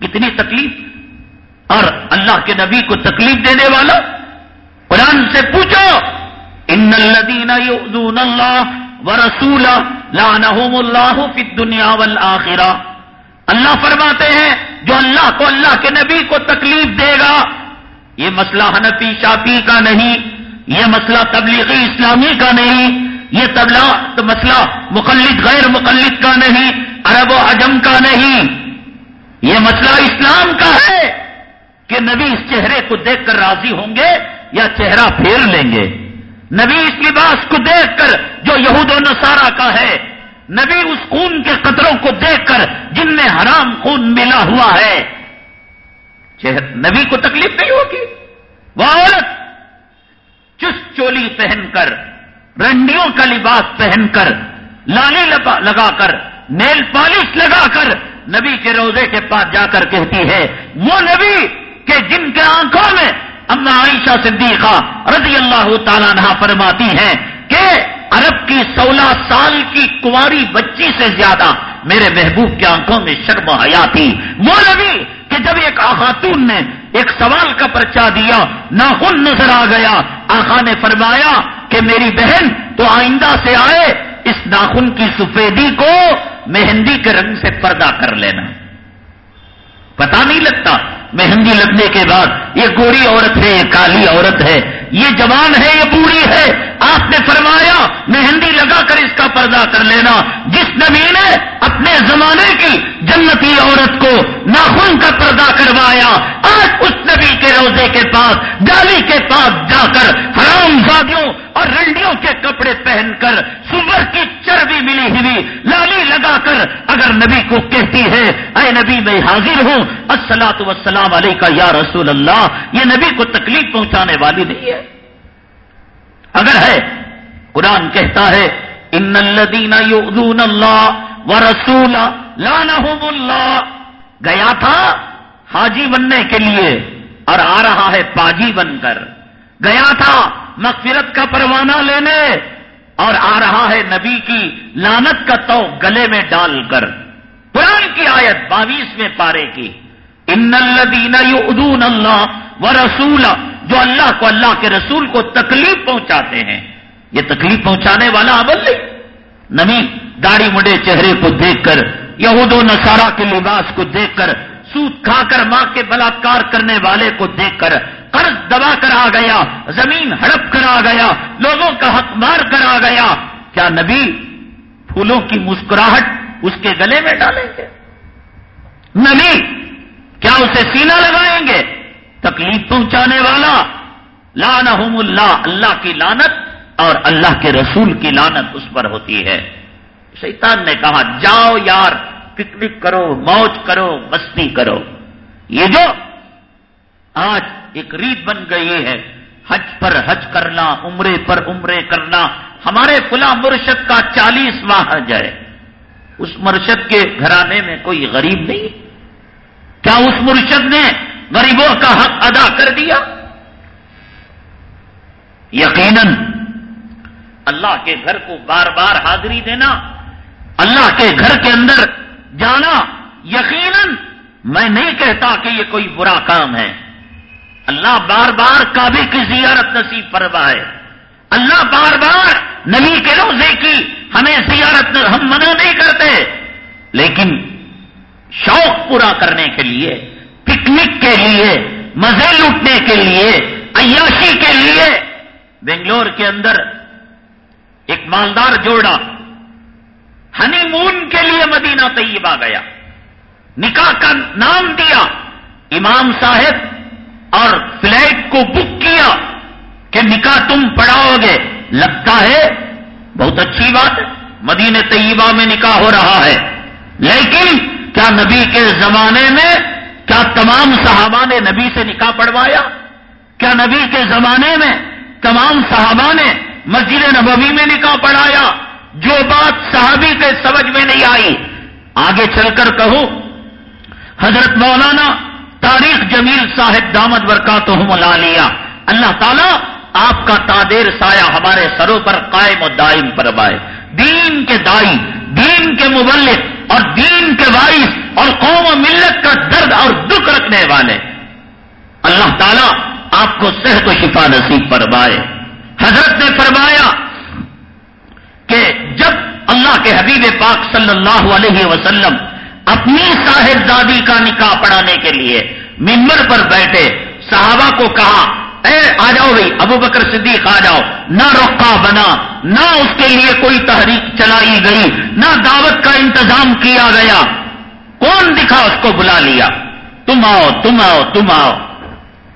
کتنی تکلیف۔ اور اللہ کے نبی کو تکلیف دینے والا قرآن سے پوچھو، ان الدین اللہ و رسول اللہ فی دنیا والآخرہ اللہ فرماتے ہیں، جو اللہ کو اللہ کے نبی کو تکلیف دے گا، یہ مسئلہ حنفی، شافی کا نہیں، یہ مسئلہ تبلیغی اسلامی کا نہیں، یہ تبلا مسئلہ مقلد، غیر مقلد کا نہیں۔ عرب و عجم کا نہیں۔ یہ مسئلہ اسلام کا ہے کہ نبی اس چہرے کو دیکھ کر راضی ہوں گے یا چہرہ پھیر لیں گے۔ نبی اس لباس کو دیکھ کر جو یہود و نصارہ کا ہے، نبی اس خون کے قطروں کو دیکھ کر جن میں حرام خون ملا ہوا ہے۔ نبی کو تکلیف نہیں ہوگی۔ وہ عورت چست چولی پہن کر، رنڈیوں کا لباس پہن کر، لالی لگا کر نیل پالش لگا کر نبی کے روزے کے پاس جا کر کہتی ہے، وہ نبی کہ جن کے آنکھوں میں اما عائشہ صدیقہ رضی اللہ تعالیٰ نہ فرماتی ہیں کہ عرب کی سولہ سال کی کنواری بچی سے زیادہ میرے محبوب کی آنکھوں میں شرم حیا تھی۔ وہ نبی کہ جب ایک خاتون نے ایک سوال کا پرچہ دیا، ناخن نظر آ گیا۔ آخا نے فرمایا کہ میری بہن تو آئندہ سے آئے، اس ناخن کی سفیدی کو مہندی کے رنگ سے پردہ کر لینا۔ پتا نہیں لگتا مہندی لگنے کے بعد یہ گوری عورت ہے، یہ کالی عورت ہے، یہ جوان ہے، یہ بوڑھی ہے۔ آپ نے فرمایا مہندی لگا کر اس کا پردہ کر لینا۔ جس نبی نے اپنے زمانے کی جنتی عورت کو ناخن کا پردہ کروایا، آج اس نبی کے روزے کے پاس، گالی کے پاس جا کر حرام زادیوں اور رنڈیوں کے کپڑے پہن کر سور کی چربی ملی ہوئی لالی لگا کر اگر نبی کو کہتی ہے، اے نبی میں حاضر ہوں السلاۃ وسلام علیہ کا یا رسول اللہ، یہ نبی کو تکلیف پہنچانے والی نہیں ہے۔ اگر ہے، قرآن کہتا ہے، ان الدین یؤذون اللہ و رسول لعنہم اللہ۔ گیا تھا حاجی بننے کے لیے اور آ رہا ہے پاجی بن کر۔ گیا تھا مغفرت کا پروانہ لینے اور آ رہا ہے نبی کی لانت کا تو گلے میں ڈال کر۔ قرآن کی آیت باویسویں پارے کی۔ ان الدین اللہ و رسول جو اللہ کو اللہ کے رسول کو تکلیف پہنچاتے ہیں۔ یہ تکلیف پہنچانے والا عمل نہیں۔ نمی داڑھی مڈے چہرے کو دیکھ کر، یہود و نصارہ کے لباس کو دیکھ کر، سوت کھا کر ماں کے بلاکار کرنے والے کو دیکھ کر قرض دبا کر آ گیا، زمین ہڑپ کر آ گیا، لوگوں کا حق مار کر آ گیا۔ کیا نبی پھولوں کی مسکراہٹ اس کے گلے میں ڈالیں گے؟ نبی، کیا اسے سینہ لگائیں گے؟ تکلیف پہنچانے والا۔ لانحم اللہ اللہ کی لانت اور اللہ کے رسول کی لانت اس پر ہوتی ہے۔ شیطان نے کہا، جاؤ یار، پکنک کرو، موج کرو، مستی کرو۔ یہ جو آج ایک ریت بن گئی ہے، حج پر حج کرنا، عمرے پر عمرے کرنا۔ ہمارے فلاں مرشد کا چالیس ماہ حج ہے اس مرشد کے گھرانے میں کوئی غریب نہیں۔ کیا اس مرشد نے غریبوں کا حق ادا کر دیا؟ یقیناً اللہ کے گھر کو بار بار حاضری دینا، اللہ کے گھر کے اندر جانا، یقیناً میں نہیں کہتا کہ یہ کوئی برا کام ہے۔ اللہ بار بار کعبے کی زیارت نصیب فرمائے۔ اللہ بار بار نبی کے روزے کی ہمیں زیارت ہم منع نہیں کرتے، لیکن شوق پورا کرنے کے لیے، پکنک کے لیے، مزے لوٹنے کے لیے، عیاشی کے لیے بنگلور کے اندر ایک مالدار جوڑا ہنی مون کے لیے مدینہ طیبہ گیا۔ نکاح کا نام دیا۔ امام صاحب اور فلائٹ کو بک کیا کہ نکاح تم پڑھاؤ گے۔ لگتا ہے بہت اچھی بات ہے۔ مدینہ طیبہ میں نکاح ہو رہا ہے۔ لیکن کیا نبی کے زمانے میں کیا تمام صحابہ نے نبی سے نکاح پڑھوایا؟ کیا نبی کے زمانے میں تمام صحابہ نے مسجد نبوی میں نکاح پڑھایا؟ جو بات صحابی کے سمجھ میں نہیں آئی۔ آگے چل کر کہوں، حضرت مولانا تاریخ جمیل صاحب دامد برکات ملا لیا اللہ تعالیٰ آپ کا تادیر سایہ ہمارے سروں پر قائم و دائم پر بائے دین کے دائی، دین کے مبلک اور دین کے باعث اور قوم و ملت کا درد اور دکھ رکھنے والے۔ اللہ تعالیٰ آپ کو صحت و شفا نصیب فرمائے۔ حضرت نے فرمایا کہ جب اللہ کے حبیب پاک صلی اللہ علیہ وسلم اپنی صاحبزادی کا نکاح پڑھانے کے لیے ممبر پر بیٹھے صحابہ کو کہا، اے آ جاؤ بھائی، ابو بکر صدیق آ جاؤ۔ نہ رقا بنا، نہ اس کے لیے کوئی تحریک چلائی گئی، نہ دعوت کا انتظام کیا گیا۔ کون دکھا اس کو بلا لیا؟ تم آؤ تم آؤ تم آؤ۔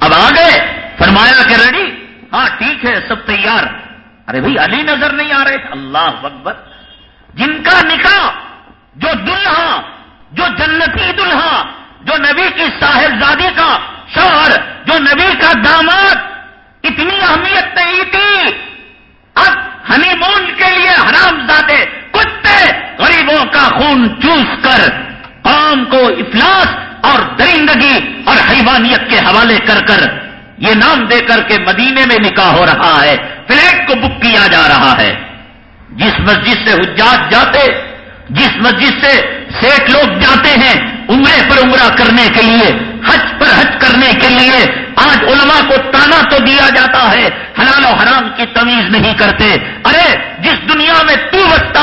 اب آ گئے، فرمایا کہ ریڈی؟ ہاں ٹھیک ہے، سب تیار۔ ارے بھائی، علی نظر نہیں آ رہے اللہ اکبر۔ جن کا نکاح، جو دلہا جو جنتی دلہا جو نبی کی صاحبزادی کا شوہر، جو نبی کا داماد، اتنی اہمیت نہیں تھی۔ اب ہنی مون کے لیے حرام زادے، کتے، غریبوں کا خون چوس کر قوم کو افلاس اور درندگی اور حیوانیت کے حوالے کر کر یہ نام دے کر کے مدینے میں نکاح ہو رہا ہے، فلیٹ کو بک کیا جا رہا ہے۔ جس مسجد سے حجات جاتے، جس مسجد سے سیٹ لوگ جاتے ہیں عمرے پر عمرہ کرنے کے لیے، حج پر حج کرنے کے لیے آج علماء کو تانا تو دیا جاتا ہے، حلال و حرام کی تمیز نہیں کرتے۔ ارے، جس دنیا میں تو بچتا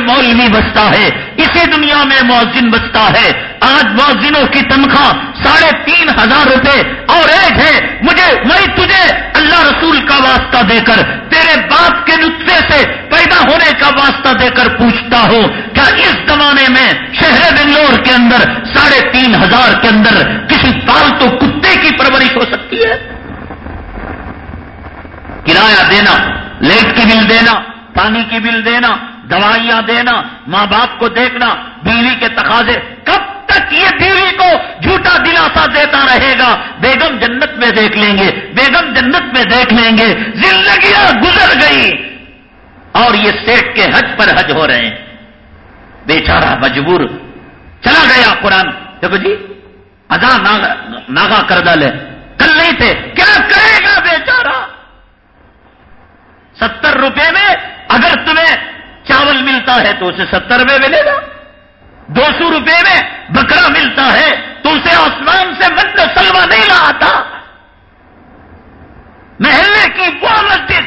مولوی بستا ہے۔ اسی دنیا میں مؤذن بستا ہے۔ آج مؤذنوں کی تنخواہ ساڑھے تین ہزار روپے اور ایک ہے، مجھے میں تجھے اللہ رسول کا واسطہ دے کر، تیرے باپ کے نطفے سے پیدا ہونے کا واسطہ دے کر پوچھتا ہوں، کیا اس زمانے میں شہر بنگلور کے اندر ساڑھے تین ہزار کے اندر کسی پالتو کتے کی پرورش ہو سکتی ہے؟ کرایہ دینا، لیٹ کی بل دینا، پانی کی بل دینا، دوائیاں دینا، ماں باپ کو دیکھنا، بیوی کے تقاضے، کب تک یہ بیوی کو جھوٹا دلاسا دیتا رہے گا؟ بیگم جنت میں دیکھ لیں گے، بیگم جنت میں دیکھ لیں گے، زندگیاں گزر گئی اور یہ سیٹ کے حج پر حج ہو رہے ہیں۔ بیچارہ مجبور، چلا گیا قرآن۔ دیکھو جی ادا ناگا کردل ہے کل نہیں تھے۔ کیا کرے گا بیچارہ؟ ستر روپے میں اگر تمہیں چاول ملتا ہے تو اسے ستر روپے ملے گا۔ دو سو روپے میں بکرا ملتا ہے تو اسے آسمان سے مند سلوا نہیں لا آتا محلے کی وہ مسجد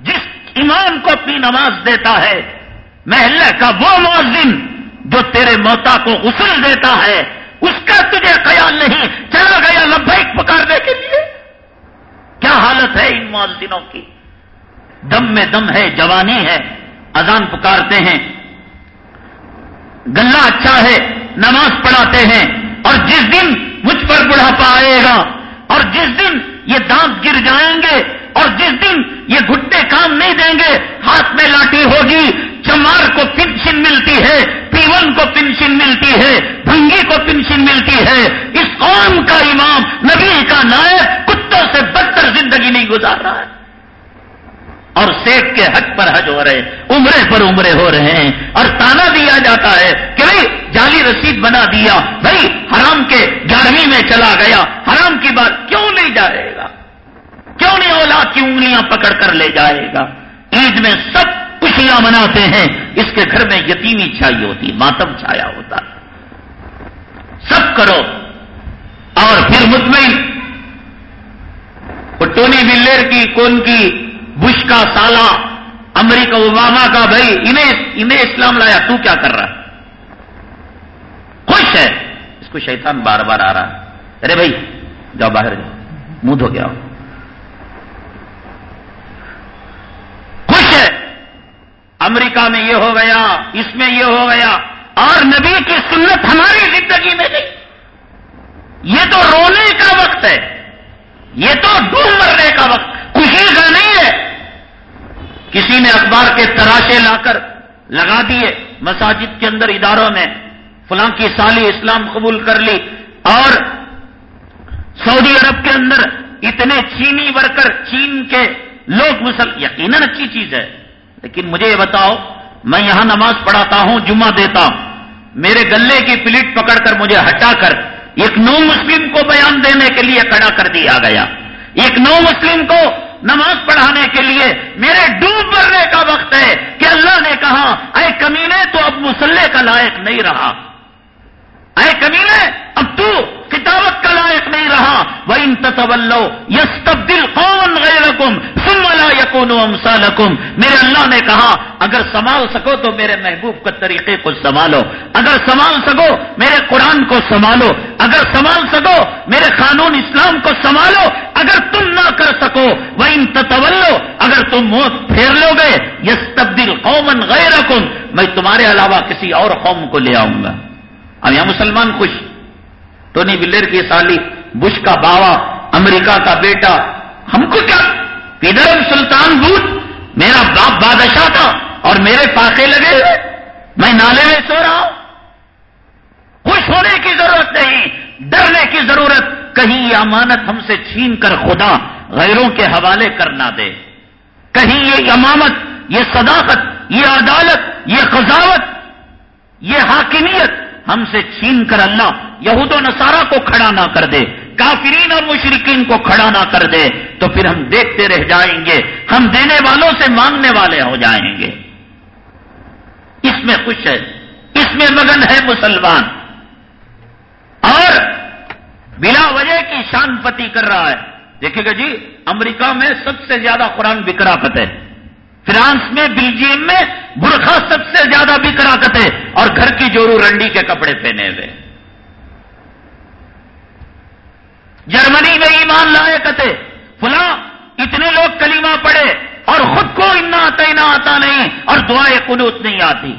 جس امام کو اپنی نماز دیتا ہے، محلے کا وہ مؤذن جو تیرے موتا کو غسل دیتا ہے اس کا تجھے خیال نہیں، چلا گیا لبیک پکارنے کے لیے۔ کیا حالت ہے ان مؤذنوں کی؟ دم میں دم ہے، جوانی ہے، اذان پکارتے ہیں۔ گلا اچھا ہے، نماز پڑھاتے ہیں۔ اور جس دن مجھ پر بڑھاپا آئے گا، اور جس دن یہ دانت گر جائیں گے اور جس دن یہ گھٹے کام نہیں دیں گے، ہاتھ میں لاٹھی ہوگی چمار کو پنشن ملتی ہے، پیون کو پنشن ملتی ہے، بھنگی کو پنشن ملتی ہے۔ اس قوم کا امام، نبی کا نائب، کتوں سے بدتر زندگی نہیں گزار رہا ہے۔ اور سیٹ کے حق پر حج ہو رہے، عمرے پر عمرے ہو رہے ہیں۔ اور تانا دیا جاتا ہے کہ بھائی جعلی رسید بنا دیا بھائی حرام کے گیارہویں میں چلا گیا، حرام کی بات کیوں نہیں جائے گا؟ کیوں نہیں اولاد کی انگلیاں پکڑ کر لے جائے گا؟ عید میں سب خوشیاں مناتے ہیں۔ اس کے گھر میں یتیمی چھائی ہوتی، ماتم چھایا ہوتا۔ سب کرو۔ اور پھر مطمئن۔ ٹونی بلیر کی، کون کی؟ بش کا سالہ امریکہ اوباما کا۔ بھائی، انہیں انہیں اسلام لایا۔ تو کیا کر رہا؟ خوش ہے۔ اس کو شیطان بار بار آ رہا ہے۔ ارے بھائی، جاؤ باہر جاؤ۔ منہ دھو گیا خوش ہے امریکہ میں یہ ہو گیا، اس میں یہ ہو گیا، اور نبی کی سنت ہماری زندگی میں نہیں۔ یہ تو رونے کا وقت ہے، یہ تو ڈوب مرنے کا وقت۔ خوشی کا نہیں ہے۔ کسی نے اخبار کے تراشے لا کر لگا دیے، مساجد کے اندر اداروں میں، فلاں کی سالی اسلام قبول کر لی، اور سعودی عرب کے اندر اتنے چینی ورکر، چین کے لوگ مسل یقیناً اچھی چیز ہے۔ لیکن مجھے یہ بتاؤ، میں یہاں نماز پڑھاتا ہوں، جمعہ دیتا ہوں۔ میرے گلے کی پلیٹ پکڑ کر مجھے ہٹا کر ایک نو مسلم کو بیان دینے کے لیے کھڑا کر دیا گیا۔ ایک نو مسلم کو نماز پڑھانے کے لیے میرے ڈوب مرنے کا وقت ہے کہ اللہ نے کہا، اے کمینے، تو اب مسلح کا لائق نہیں رہا۔ اے کمینے اب تو کتابت کا لائق نہیں رہا۔ وہ ان تصولو یس تبدیل کون غیر رقم سن یقون امسالکم میرے اللہ نے کہا، اگر سنبھال سکو تو میرے محبوب کے طریقے کو سنبھالو۔ اگر سنبھال سکو، میرے قرآن کو سنبھالو۔ اگر سنبھال سکو، میرے قانون اسلام کو سنبھالو۔ اگر تم نہ کر سکو وہ ان تتولو اگر تم موت پھیر لو گے یس تبدیل قومن غیر میں تمہارے علاوہ کسی اور قوم کو لے آؤں گا۔ اب یہاں مسلمان خوش۔ ٹونی بلر کی سالی، بش کا باوا، امریکہ کا بیٹا۔ ہم کو کیا؟ ادھر سلطان بوت میرا باپ بادشاہ تھا اور میرے پاکے لگے ہوئے۔ میں نالے میں سو رہا ہوں۔ خوش ہونے کی ضرورت نہیں، ڈرنے کی ضرورت۔ کہیں یہ امانت ہم سے چھین کر خدا غیروں کے حوالے کرنا دے۔ کہیں یہ امامت، یہ صداقت، یہ عدالت، یہ قضاوت، یہ حاکمیت۔ ہم سے چھین کر اللہ یہود و نصارہ کو کھڑا نہ کر دے، کافرین اور مشرقین کو کھڑا نہ کر دے، تو پھر ہم دیکھتے رہ جائیں گے، ہم دینے والوں سے مانگنے والے ہو جائیں گے۔ اس میں خوش ہے، اس میں مگن ہے مسلمان۔ اور بلا وجہ کی شان پتی کر رہا ہے۔ دیکھے گا جی امریکہ میں سب سے زیادہ قرآن بکرا ہے۔ فرانس میں بلجیم میں برخا سب سے زیادہ بک کتے اور گھر کی جورو رنڈی کے کپڑے پہنے ہوئے۔ جرمنی میں ایمان لائے کتے۔ فلاں، اتنے لوگ کلیمہ پڑے اور خود کو اتنا آتا آتا نہیں اور دعائیں قنوت نہیں آتی۔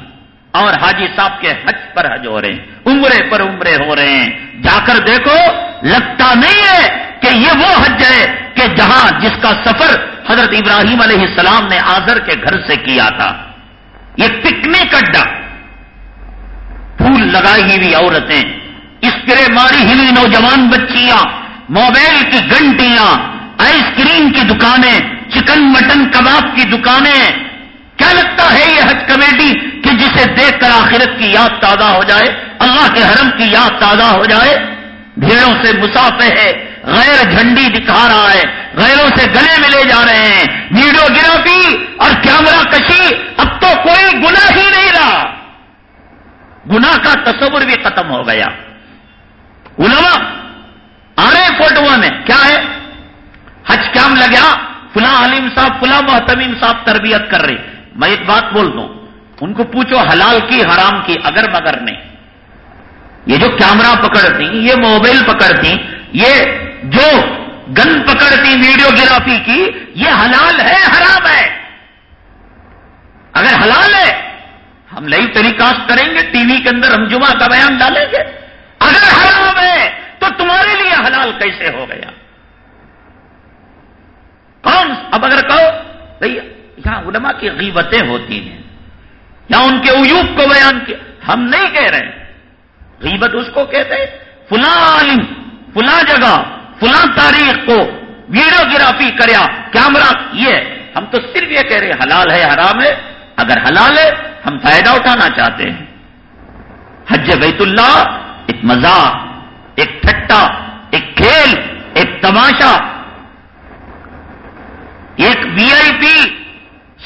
اور حاجی صاحب کے حج پر حج ہو رہے ہیں، عمرے پر عمرے ہو رہے ہیں۔ جا کر دیکھو، لگتا نہیں ہے کہ یہ وہ حج ہے کہ جہاں جس کا سفر حضرت ابراہیم علیہ السلام نے آزر کے گھر سے کیا تھا۔ یہ پکنک اڈا پھول لگائی ہوئی عورتیں، اسکرے ماری ہوئی نوجوان بچیاں موبائل کی گھنٹیاں، آئس کریم کی دکانیں، چکن مٹن کباب کی دکانیں۔ کیا لگتا ہے یہ حج کمیٹی کہ جسے دیکھ کر آخرت کی یاد تازہ ہو جائے، اللہ کے حرم کی یاد تازہ ہو جائے؟ بھیڑوں سے مسافر ہے غیر جھنڈی دکھا رہا ہے، غیروں سے گلے ملے جا رہے ہیں۔ ویڈیو گرافی اور کیمرہ کشی، اب تو کوئی گنا ہی نہیں رہا۔ گنا کا تصور بھی ختم ہو گیا۔ علماء آ رہے فوٹو میں کیا ہے؟ حج کام لگا فلاں علیم صاحب، فلاں محتمیم صاحب تربیت کر رہے۔ میں ایک بات بول دوں، ان کو پوچھو حلال کی حرام کی، اگر مگر نہیں۔ یہ جو کیمرہ پکڑتی، یہ موبائل پکڑتی، یہ جو گن پکڑتی ویڈیو گرافی کی، یہ حلال ہے، حرام ہے۔ اگر حلال ہے، ہم لائیو ٹیلی کاسٹ کریں گے، ٹی وی کے اندر ہم جمعہ کا بیان ڈالیں گے۔ اگر حرام ہے، تو تمہارے لیے حلال کیسے ہو گیا؟ کون؟ اب اگر کہو بھائی یہاں علماء کی غیبتیں ہوتی ہیں۔ یا ان کے عیوب کو بیان کیا۔ ہم نہیں کہہ رہے۔ غیبت اس کو کہتے فلاں عالم، فلاں جگہ۔ فلاں تاریخ کو ویڈیو گرافی کریا کیمرہ یہ، ہم تو صرف یہ کہہ رہے حلال ہے حرام ہے؟ اگر حلال ہے، ہم فائدہ اٹھانا چاہتے ہیں۔ حج بیت اللہ، ایک مزہ، ایک ٹھٹا ایک کھیل، ایک تماشا۔ ایک وی آئی پی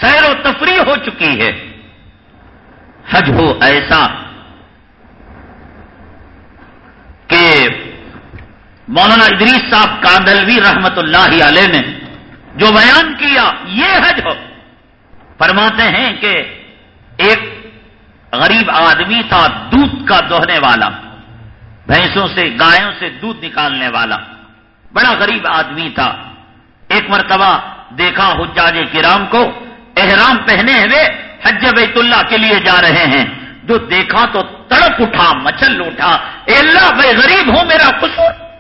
سیر و تفریح ہو چکی ہے۔ حج ہو ایسا کہ مولانا ادریس صاحب کاندلوی رحمت اللہ علیہ نے جو بیان کیا، یہ حج ہو۔ فرماتے ہیں کہ ایک غریب آدمی تھا، دودھ کا دوہنے والا، بھینسوں سے گایوں سے دودھ نکالنے والا۔ بڑا غریب آدمی تھا۔ ایک مرتبہ دیکھا حجاج کرام کو، احرام پہنے ہوئے حج بیت اللہ کے لیے جا رہے ہیں۔ جو دیکھا تو تڑپ اٹھا مچل اٹھا۔ اے اللہ، میں غریب ہوں، میرا قصور۔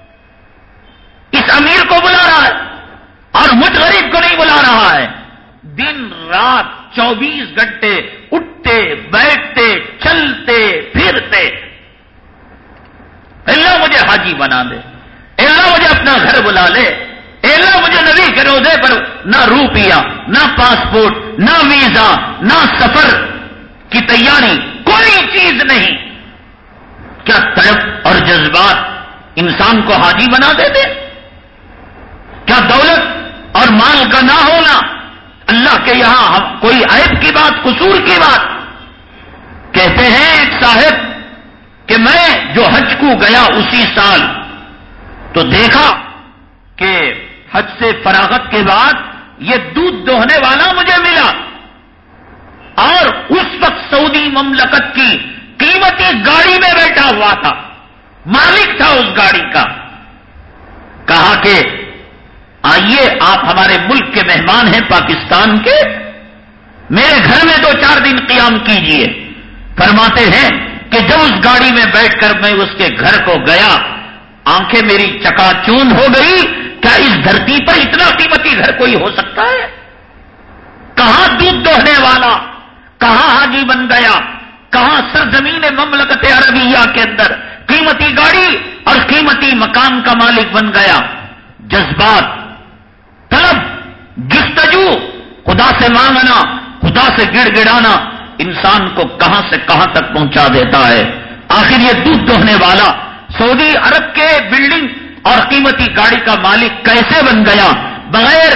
اس امیر کو بلا رہا ہے اور مجھ غریب کو نہیں بلا رہا ہے۔ دن رات چوبیس گھنٹے اٹھتے، بیٹھتے، چلتے، پھرتے۔ اللہ مجھے حاجی بنا دے۔ اللہ مجھے اپنا گھر بلا لے۔ اللہ مجھے نبی کے روزے پر نہ روپیہ نہ پاسپورٹ، نہ ویزا، نہ سفر کی تیاری، کوئی چیز نہیں۔ کیا تڑپ اور جذبات انسان کو حاجی بنا دیتے؟ کیا دولت اور مال کا نہ ہونا اللہ کے یہاں کوئی عیب کی بات، قصور کی بات۔ کہتے ہیں ایک صاحب کہ میں جو حج کو گیا اسی سال، تو دیکھا کہ حج سے فراغت کے بعد یہ دودھ دوہنے والا مجھے ملا۔ اور اس وقت سعودی مملکت کی قیمتی گاڑی میں بیٹھا ہوا تھا، مالک تھا اس گاڑی کا۔ کہا کہ آئیے، آپ ہمارے ملک کے مہمان ہیں پاکستان کے۔ میرے گھر میں دو چار دن قیام کیجیے۔ فرماتے ہیں کہ جب اس گاڑی میں بیٹھ کر میں اس کے گھر کو گیا، آنکھیں میری چکا چون ہو گئی۔ کیا اس دھرتی پر اتنا قیمتی گھر کوئی ہو سکتا ہے؟ کہاں دودھ دوہنے والا؟ کہاں حاجی بن گیا؟ کہاں سرزمین مملکت عربیہ کے اندر قیمتی گاڑی اور قیمتی مکان کا مالک بن گیا؟ جذبات طلب گفتجو خدا سے مانگنا، خدا سے گڑ گڑانا، انسان کو کہاں سے کہاں تک پہنچا دیتا ہے۔ آخر یہ دودھ دوہنے والا، سعودی عرب کے بلڈنگ اور قیمتی گاڑی کا مالک کیسے بن گیا؟ بغیر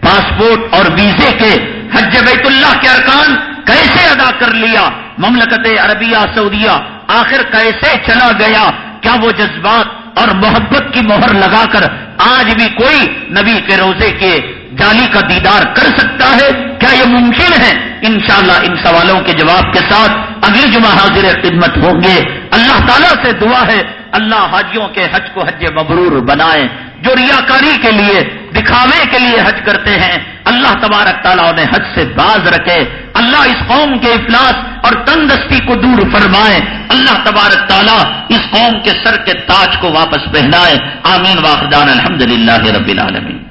پاسپورٹ اور ویزے کے حج بیت اللہ کے ارکان کیسے ادا کر لیا؟ مملکت عربیہ، سعودیہ، آخر کیسے چلا گیا؟ کیا وہ جذبات اور محبت کی مہر لگا کر آج بھی کوئی نبی کے روزے کے جالی کا دیدار کر سکتا ہے؟ کیا یہ ممکن ہے؟ انشاءاللہ ان سوالوں کے جواب کے ساتھ اگلی جمعہ حاضر خدمت ہوں گے اللہ تعالیٰ سے دعا ہے، اللہ حاجیوں کے حج کو حج مبرور بنائے جو ریاکاری کے لیے دکھاوے کے لیے حج کرتے ہیں۔ اللہ تبارک تعالیٰ انہیں حج سے باز رکھے۔ اللہ اس قوم کے افلاس اور تندستی کو دور فرمائے۔ اللہ تبارک تعالیٰ اس قوم کے سر کے تاج کو واپس پہنائے۔ آمین واخدان الحمد للہ رب العالمین۔